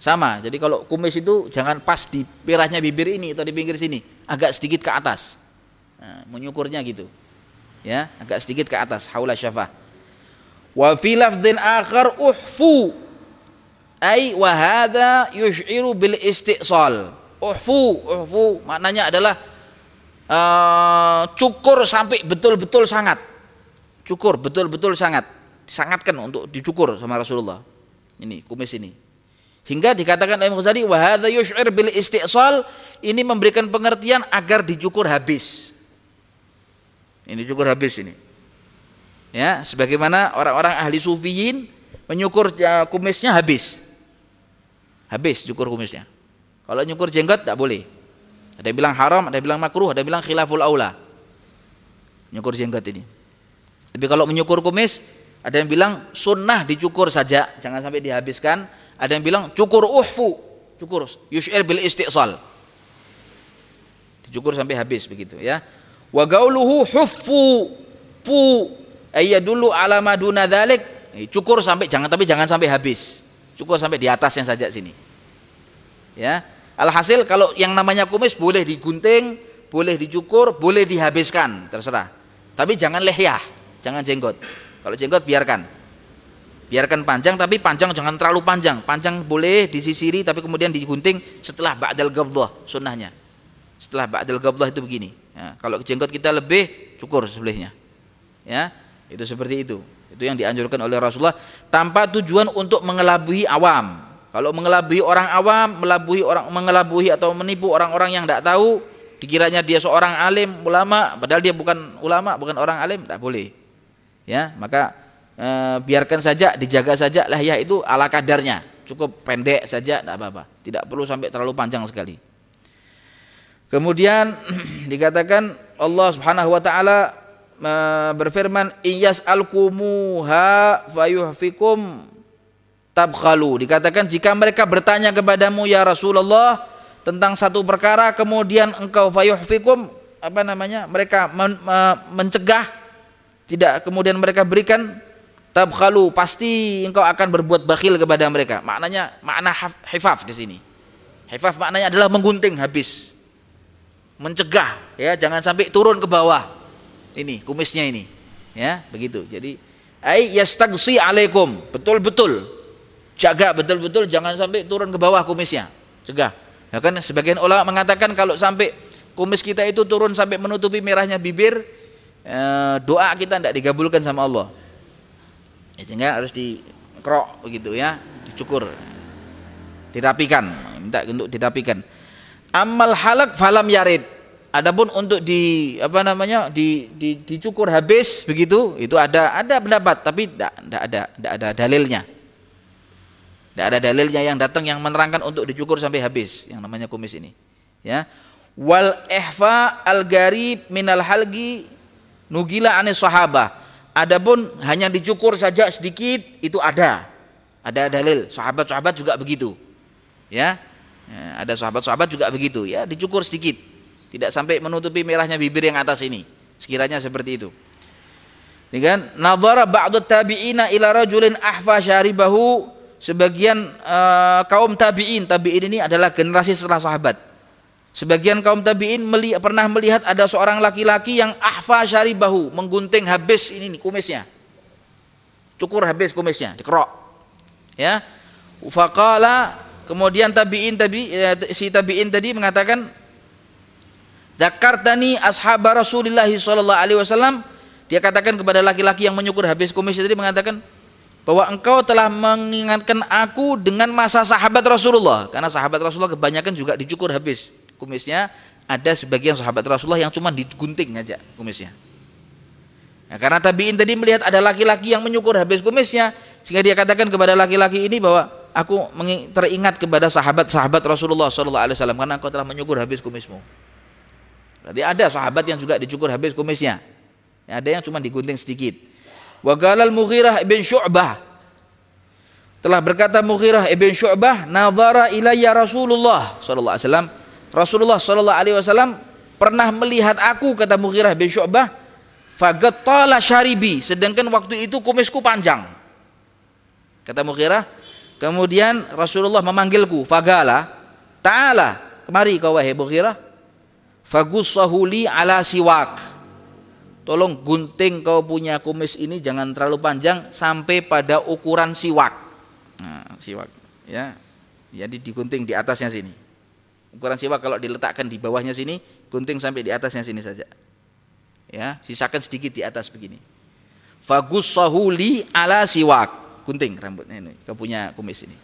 Sama jadi kalau kumis itu jangan pas di pirahnya bibir ini atau di pinggir sini. Agak sedikit ke atas. Nah, menyukurnya gitu. Ya agak sedikit ke atas. Haula syafah. Wa fi lafdhin akhar uhfu ai wa hadha yush'iru bil istisal uhfu uhfu. Maknanya adalah uh, cukur sampai betul-betul sangat. Cukur betul-betul sangat. Sangatkan untuk dicukur sama Rasulullah. Ini kumis ini. Hingga dikatakan Imam Ghazali wa hadza yush'ir bil istisal ini memberikan pengertian agar dicukur habis. Ini cukur habis ini. Ya sebagaimana orang-orang ahli sufiyin menyukur ya, kumisnya habis habis cukur kumisnya kalau nyukur jenggot tak boleh. Ada yang bilang haram, ada yang bilang makruh, ada yang bilang khilaful aula. Nyukur jenggot ini. Tapi kalau menyukur kumis, ada yang bilang sunnah dicukur saja, jangan sampai dihabiskan. Ada yang bilang cukur uhfu, cukur yushir bil istisal. Dicukur sampai habis begitu ya. Wa gauluhu huffu fu dulu ala maduna dzalik. Cukur sampai jangan tapi jangan sampai habis. Cukur sampai di atasnya saja sini. Ya, Alhasil kalau yang namanya kumis boleh digunting, boleh dicukur, boleh dihabiskan, terserah. Tapi jangan lehyah, jangan jenggot. Kalau jenggot biarkan. Biarkan panjang tapi panjang jangan terlalu panjang. Panjang boleh disisiri tapi kemudian digunting setelah ba'dal gabdah sunnahnya. Setelah ba'dal gabdah itu begini. Ya, kalau jenggot kita lebih cukur sebelahnya. Ya, itu seperti itu. Itu yang dianjurkan oleh Rasulullah tanpa tujuan untuk mengelabui awam kalau mengelabui orang awam, melabui orang mengelabui atau menipu orang-orang yang tidak tahu, dikiranya dia seorang alim, ulama, padahal dia bukan ulama, bukan orang alim, tidak boleh. Ya, maka e, biarkan saja, dijaga saja lah ya itu ala kadarnya, cukup pendek saja, tidak apa-apa, tidak perlu sampai terlalu panjang sekali. Kemudian (clears throat) dikatakan Allah Subhanahu wa taala berfirman iyas alkumuha fayuhfikum tabkhalu dikatakan jika mereka bertanya kepadamu ya Rasulullah tentang satu perkara kemudian engkau fayuhfikum apa namanya mereka men, mencegah tidak kemudian mereka berikan tabkhalu pasti engkau akan berbuat bakhil kepada mereka. Maknanya makna hifaf di sini. Hifaf maknanya adalah menggunting habis. Mencegah ya jangan sampai turun ke bawah ini kumisnya ini. Ya begitu. Jadi ai yastagsi alaikum. Betul-betul. Jaga betul-betul jangan sampai turun ke bawah kumisnya. Cegah. Ya kan sebagian ulama mengatakan kalau sampai kumis kita itu turun sampai menutupi merahnya bibir eh, doa kita tidak digabulkan sama Allah. Ya, sehingga harus dikrok begitu ya, dicukur, dirapikan, minta untuk dirapikan. Amal halak falam yarid. Adapun untuk di apa namanya di, di dicukur habis begitu itu ada ada pendapat tapi tidak ada tidak ada dalilnya. Tidak ada dalilnya yang datang yang menerangkan untuk dicukur sampai habis yang namanya kumis ini. Ya. Wal ihfa al garib minal halgi nugila anis sahabah. Adapun hanya dicukur saja sedikit itu ada. Ada dalil. Sahabat-sahabat juga begitu. Ya. ya ada sahabat-sahabat juga begitu ya, dicukur sedikit tidak sampai menutupi merahnya bibir yang atas ini. Sekiranya seperti itu. Dengan nadhara ba'du tabi'ina ila rajulin ahfa syaribahu. Sebagian uh, kaum tabi'in tabi'in ini adalah generasi setelah sahabat. Sebagian kaum tabi'in meli pernah melihat ada seorang laki-laki yang ahfa syaribahu menggunting habis ini nih kumisnya. Cukur habis kumisnya dikerok. Ya. Faqala kemudian tabi'in tabi eh, si tabi'in tadi mengatakan Zakartani ashab Rasulullah sallallahu alaihi wasallam. Dia katakan kepada laki-laki yang menyukur habis kumis tadi mengatakan bahwa engkau telah mengingatkan aku dengan masa sahabat Rasulullah. Karena sahabat Rasulullah kebanyakan juga dicukur habis kumisnya. Ada sebagian sahabat Rasulullah yang cuma digunting aja kumisnya. Nah, karena tabiin tadi melihat ada laki-laki yang menyukur habis kumisnya sehingga dia katakan kepada laki-laki ini bahwa aku teringat kepada sahabat-sahabat Rasulullah Sallallahu Alaihi Wasallam karena engkau telah menyukur habis kumismu Berarti ada sahabat yang juga dicukur habis kumisnya. Ya, ada yang cuma digunting sedikit. Wa galal Mughirah ibn Syu'bah telah berkata Mughirah ibn Syu'bah, "Nadhara ilayya Rasulullah sallallahu alaihi wasallam." Rasulullah sallallahu alaihi wasallam pernah melihat aku kata Mughirah bin Syu'bah, "Fagattala syaribi." Sedangkan waktu itu kumisku panjang. Kata Mughirah, kemudian Rasulullah memanggilku, "Fagala, ta'ala, kemari kau wahai Mughirah." Fagussahuli ala siwak. Tolong gunting kau punya kumis ini jangan terlalu panjang sampai pada ukuran siwak. Nah, siwak ya. Jadi digunting di atasnya sini. Ukuran siwak kalau diletakkan di bawahnya sini, gunting sampai di atasnya sini saja. Ya, sisakan sedikit di atas begini. Fagussahuli ala siwak. Gunting rambutnya ini, kau punya kumis ini.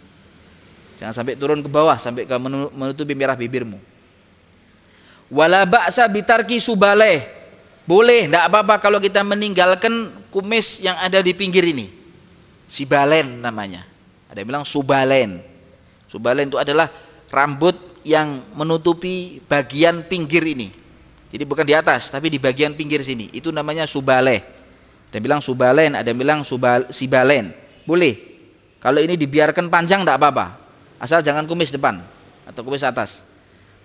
Jangan sampai turun ke bawah sampai kau menutupi merah bibirmu wala ba'sa bitarki subaleh. Boleh tidak apa-apa kalau kita meninggalkan kumis yang ada di pinggir ini. Sibalen namanya. Ada yang bilang subalen. Subalen itu adalah rambut yang menutupi bagian pinggir ini. Jadi bukan di atas tapi di bagian pinggir sini. Itu namanya subaleh. Ada yang bilang subalen ada yang bilang subal, sibalen boleh. Kalau ini dibiarkan panjang tidak apa-apa. Asal jangan kumis depan atau kumis atas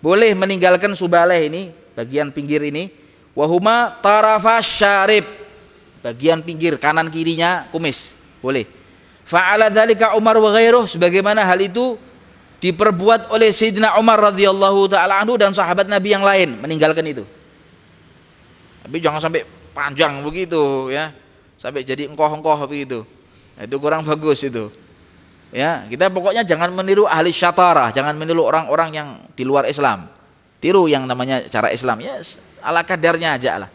boleh meninggalkan subaleh ini bagian pinggir ini. Wahuma tarafas syarib bagian pinggir kanan kirinya kumis. Boleh. Fa'ala dzalika Umar wa ghairuh sebagaimana hal itu diperbuat oleh Sayyidina Umar radhiyallahu taala anhu dan sahabat Nabi yang lain meninggalkan itu. Tapi jangan sampai panjang begitu ya. Sampai jadi engkoh-engkoh begitu. Nah, itu kurang bagus itu Ya, kita pokoknya jangan meniru ahli syatarah, jangan meniru orang-orang yang di luar Islam. Tiru yang namanya cara Islam ya ala kadarnya aja lah.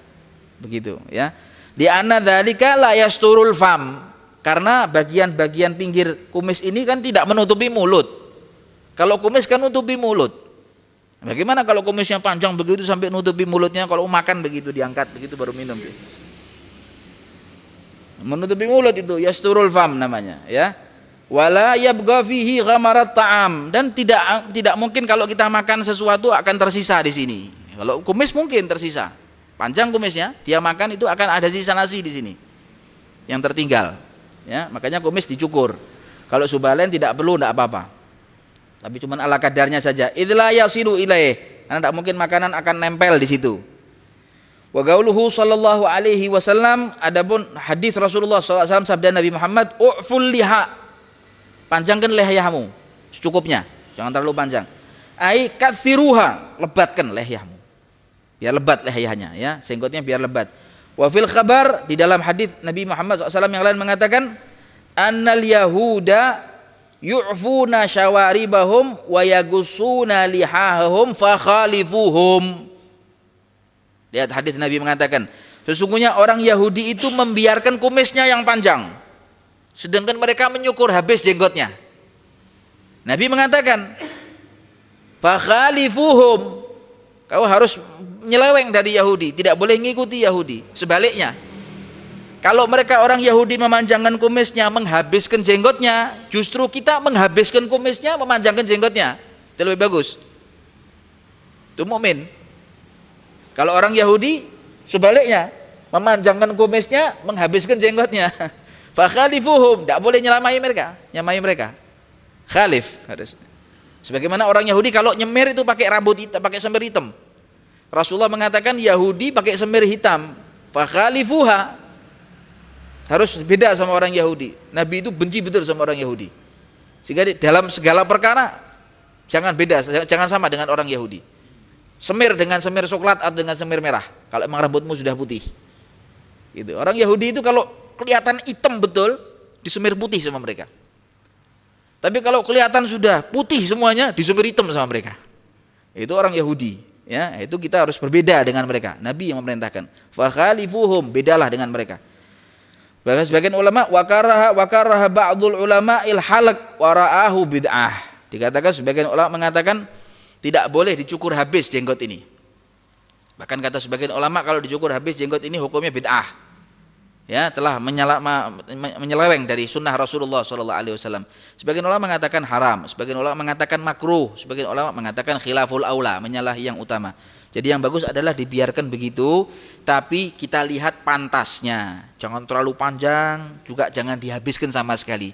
Begitu ya. Di anna dzalika la yasturul fam. Karena bagian-bagian pinggir kumis ini kan tidak menutupi mulut. Kalau kumis kan nutupi mulut. Bagaimana kalau kumisnya panjang begitu sampai nutupi mulutnya kalau makan begitu diangkat begitu baru minum. Menutupi mulut itu yasturul fam namanya ya wala yabgha fihi ghamarat ta'am dan tidak tidak mungkin kalau kita makan sesuatu akan tersisa di sini. Kalau kumis mungkin tersisa. Panjang kumisnya, dia makan itu akan ada sisa nasi di sini. Yang tertinggal. Ya, makanya kumis dicukur. Kalau subalen tidak perlu tidak apa-apa. Tapi cuma ala kadarnya saja. Idla yasilu ilaih. Karena tidak mungkin makanan akan nempel di situ. Wa gauluhu sallallahu alaihi wasallam adapun hadis Rasulullah SAW sabda Nabi Muhammad u'ful liha panjangkan lehyahmu secukupnya. Jangan terlalu panjang. Ai katsiruha lebatkan lehyahmu. Biar lebat lehyahnya ya. Senggotnya biar lebat. Wa fil khabar di dalam hadis Nabi Muhammad SAW yang lain mengatakan annal yahuda yu'funa syawaribahum wa yagussuna lihahum fa khalifuhum. Lihat hadis Nabi mengatakan Sesungguhnya orang Yahudi itu membiarkan kumisnya yang panjang. Sedangkan mereka menyukur habis jenggotnya. Nabi mengatakan, "Fakhalifuhum." Kau harus nyeleweng dari Yahudi, tidak boleh mengikuti Yahudi. Sebaliknya, kalau mereka orang Yahudi memanjangkan kumisnya, menghabiskan jenggotnya, justru kita menghabiskan kumisnya, memanjangkan jenggotnya. Itu lebih bagus. Itu mukmin. Kalau orang Yahudi sebaliknya, memanjangkan kumisnya, menghabiskan jenggotnya. (laughs) Fakhalifuhum, tidak boleh nyelamai mereka, nyamai mereka. Khalif harus. Sebagaimana orang Yahudi kalau nyemir itu pakai rambut hitam, pakai semir hitam. Rasulullah mengatakan Yahudi pakai semir hitam. Fakhalifuha. Harus beda sama orang Yahudi. Nabi itu benci betul sama orang Yahudi. Sehingga dalam segala perkara jangan beda, jangan sama dengan orang Yahudi. Semir dengan semir coklat atau dengan semir merah. Kalau emang rambutmu sudah putih. Gitu. Orang Yahudi itu kalau kelihatan hitam betul, disemir putih sama mereka. Tapi kalau kelihatan sudah putih semuanya, disumber hitam sama mereka. Itu orang Yahudi. Ya, itu kita harus berbeda dengan mereka. Nabi yang memerintahkan. Fakhalifuhum, bedalah dengan mereka. Bahkan sebagian ulama wakaraha wakaraha ba'dul ulama il halak waraahu bid'ah. Dikatakan sebagian ulama mengatakan tidak boleh dicukur habis jenggot ini. Bahkan kata sebagian ulama kalau dicukur habis jenggot ini hukumnya bid'ah ya telah menyala, menyeleweng dari sunnah Rasulullah Shallallahu Alaihi Wasallam. Sebagian ulama mengatakan haram, sebagian ulama mengatakan makruh, sebagian ulama mengatakan khilaful aula, menyalahi yang utama. Jadi yang bagus adalah dibiarkan begitu, tapi kita lihat pantasnya. Jangan terlalu panjang, juga jangan dihabiskan sama sekali.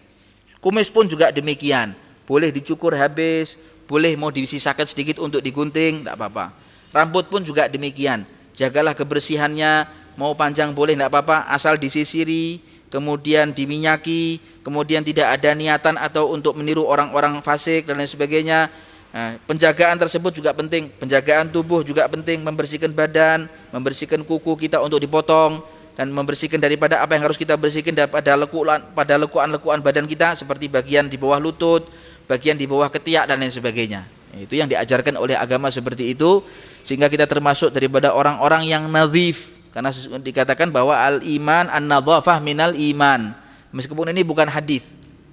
Kumis pun juga demikian, boleh dicukur habis, boleh mau disisakan sedikit untuk digunting, tidak apa-apa. Rambut pun juga demikian, jagalah kebersihannya, mau panjang boleh tidak apa-apa. Asal disisiri kemudian diminyaki kemudian tidak ada niatan atau untuk meniru orang-orang fasik dan lain sebagainya. Nah, penjagaan tersebut juga penting. Penjagaan tubuh juga penting. Membersihkan badan membersihkan kuku kita untuk dipotong dan membersihkan daripada apa yang harus kita bersihkan daripada lekuan pada lekuan-lekuan badan kita seperti bagian di bawah lutut bagian di bawah ketiak dan lain sebagainya. Itu yang diajarkan oleh agama seperti itu sehingga kita termasuk daripada orang-orang yang nazif karena dikatakan bahwa al iman an nadhafah minal iman. Meskipun ini bukan hadis.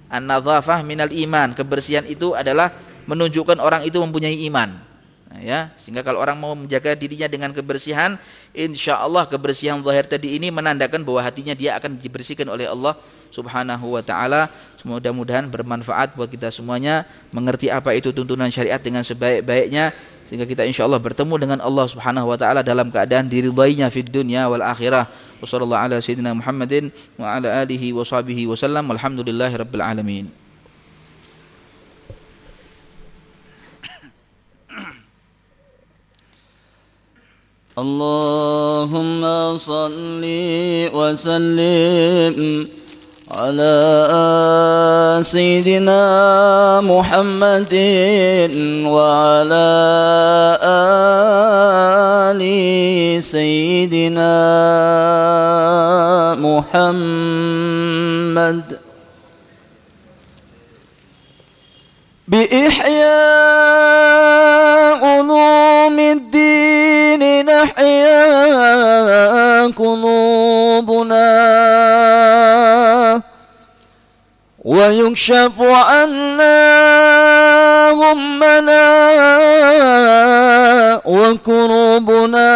An nadhafah minal iman. Kebersihan itu adalah menunjukkan orang itu mempunyai iman. Nah, ya, sehingga kalau orang mau menjaga dirinya dengan kebersihan, insya Allah kebersihan zahir tadi ini menandakan bahwa hatinya dia akan dibersihkan oleh Allah Subhanahu wa taala. Mudah-mudahan bermanfaat buat kita semuanya, mengerti apa itu tuntunan syariat dengan sebaik-baiknya sehingga kita insyaallah bertemu dengan Allah Subhanahu wa taala dalam keadaan diridainya fid dunya wal akhirah. Wassallallahu ala sayyidina Muhammadin wa ala alihi wa sahbihi wasallam. Walhamdulillahi rabbil alamin. اللهم صل وسلم على سيدنا محمد وعلى آل سيدنا محمد. بإحياء علوم الدين نحيا قلوبنا. ويكشف عنا غمنا وكروبنا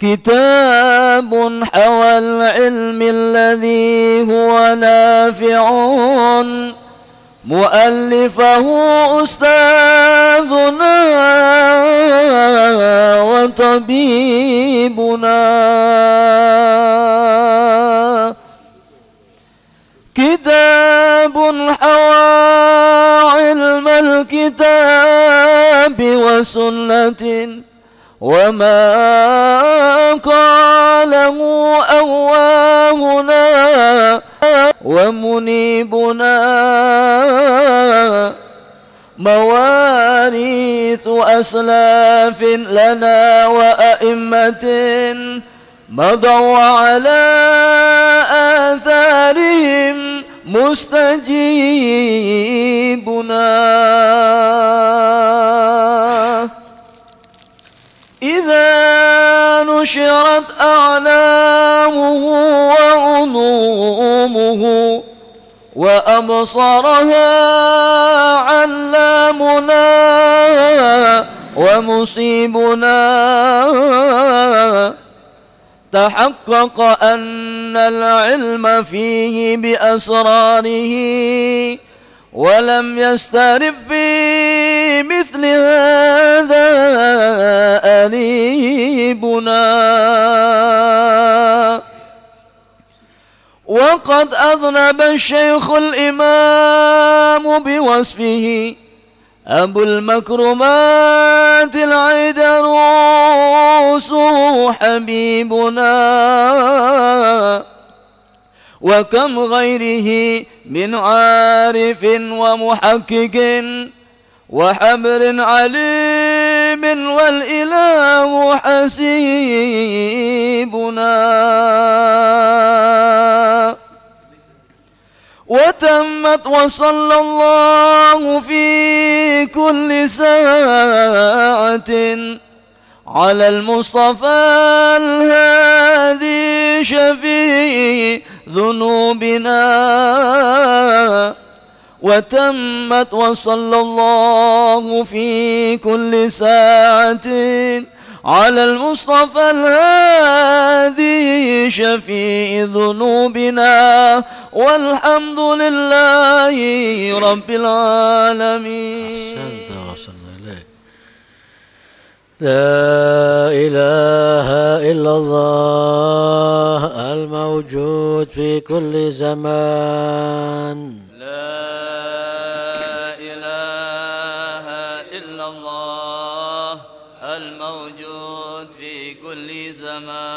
كتاب حوى العلم الذي هو نافع مؤلفه أستاذنا وطبيبنا. كتاب حوى علم الكتاب وسنة وما قاله أواهنا ومنيبنا مواريث أسلاف لنا وأئمة مضوا على آثارهم مستجيبنا. إذا نشرت أعلامه وعلومه وأبصرها علامنا ومصيبنا تحقق أن العلم فيه بأسراره ولم يسترب في مثل هذا أنيبنا وقد أذنب الشيخ الإمام بوصفه أبو المكرمات العيدروس حبيبنا. وكم غيره من عارف ومحقق وحبر عليم والإله حسيبنا. وتمت وصلى الله في كل ساعة على المصطفى الهادي شفيع ذنوبنا. وتمت وصلى الله في كل ساعة على المصطفى الهادي شفيع ذنوبنا والحمد لله رب العالمين. أحسنت وصلنا إليك لا إله إلا الله الموجود في كل زمان. لا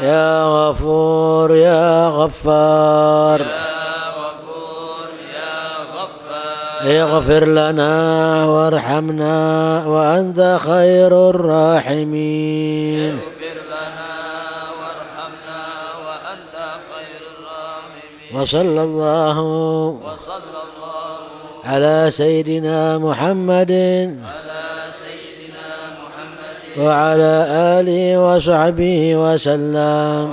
يا غفور يا غفار. اغفر لنا وارحمنا وأنت خير الراحمين. وصلى الله وصلى الله على سيدنا محمد. على وعلى آله وصحبه وسلم.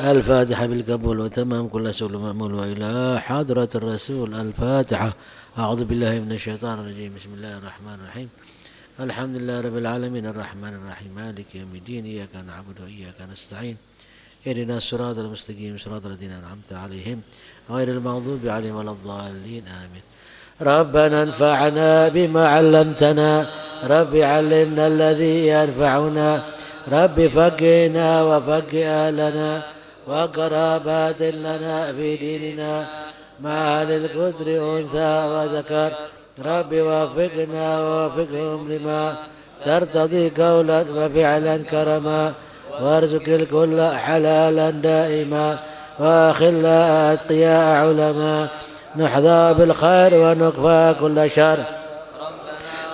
الفاتحة بالقبول وتمام كل سؤال مأمول وإلى حضرة الرسول. الفاتحة. أعوذ بالله من الشيطان الرجيم. بسم الله الرحمن الرحيم. الحمد لله رب العالمين. الرحمن الرحيم. مالك يوم الدين. إياك نعبد وإياك نستعين. اهدنا الصراط المستقيم. صراط الذين أنعمت عليهم غير المغضوب عليهم ولا الضالين. آمين. ربنا انفعنا بما علمتنا. رب علمنا الذي ينفعنا. رب فقنا وفق أهلنا. وقرابات لنا في ديننا. مع الكثر أنثى وذكر. رب وفقنا ووفقهم لما. ترتضي قولا وفعلا كرما. وارزق الكل حلالا دائما. وأخلا أتقياء علما. نحظى بالخير ونكفى كل شر.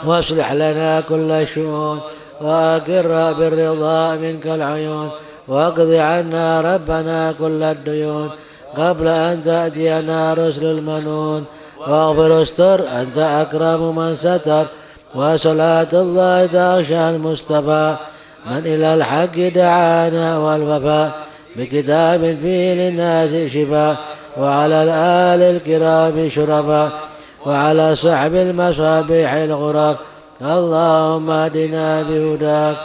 واصلح لنا كل شؤون. واقر بالرضا منك العيون. واقض عنا ربنا كل الديون. قبل أن تأتينا رسل المنون. واغفر استر أنت أكرم من ستر. وصلاة الله تغشى المصطفى. من إلى الحق دعانا والوفاء بكتاب فيه للناس شفاء وعلى الآل الكرام شرفاء وعلى صحب المصابيح الغراب. اللهم اهدنا بهداك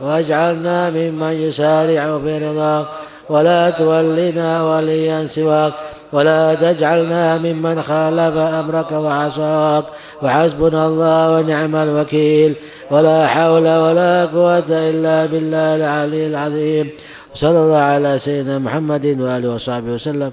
واجعلنا ممن يسارع في رضاك. ولا تولنا وليا سواك. ولا تجعلنا ممن خالف أمرك وعصاك. وحسبنا الله ونعم الوكيل. ولا حول ولا قوة إلا بالله العلي العظيم. صلى الله على سيدنا محمد وآله وصحبه وسلم.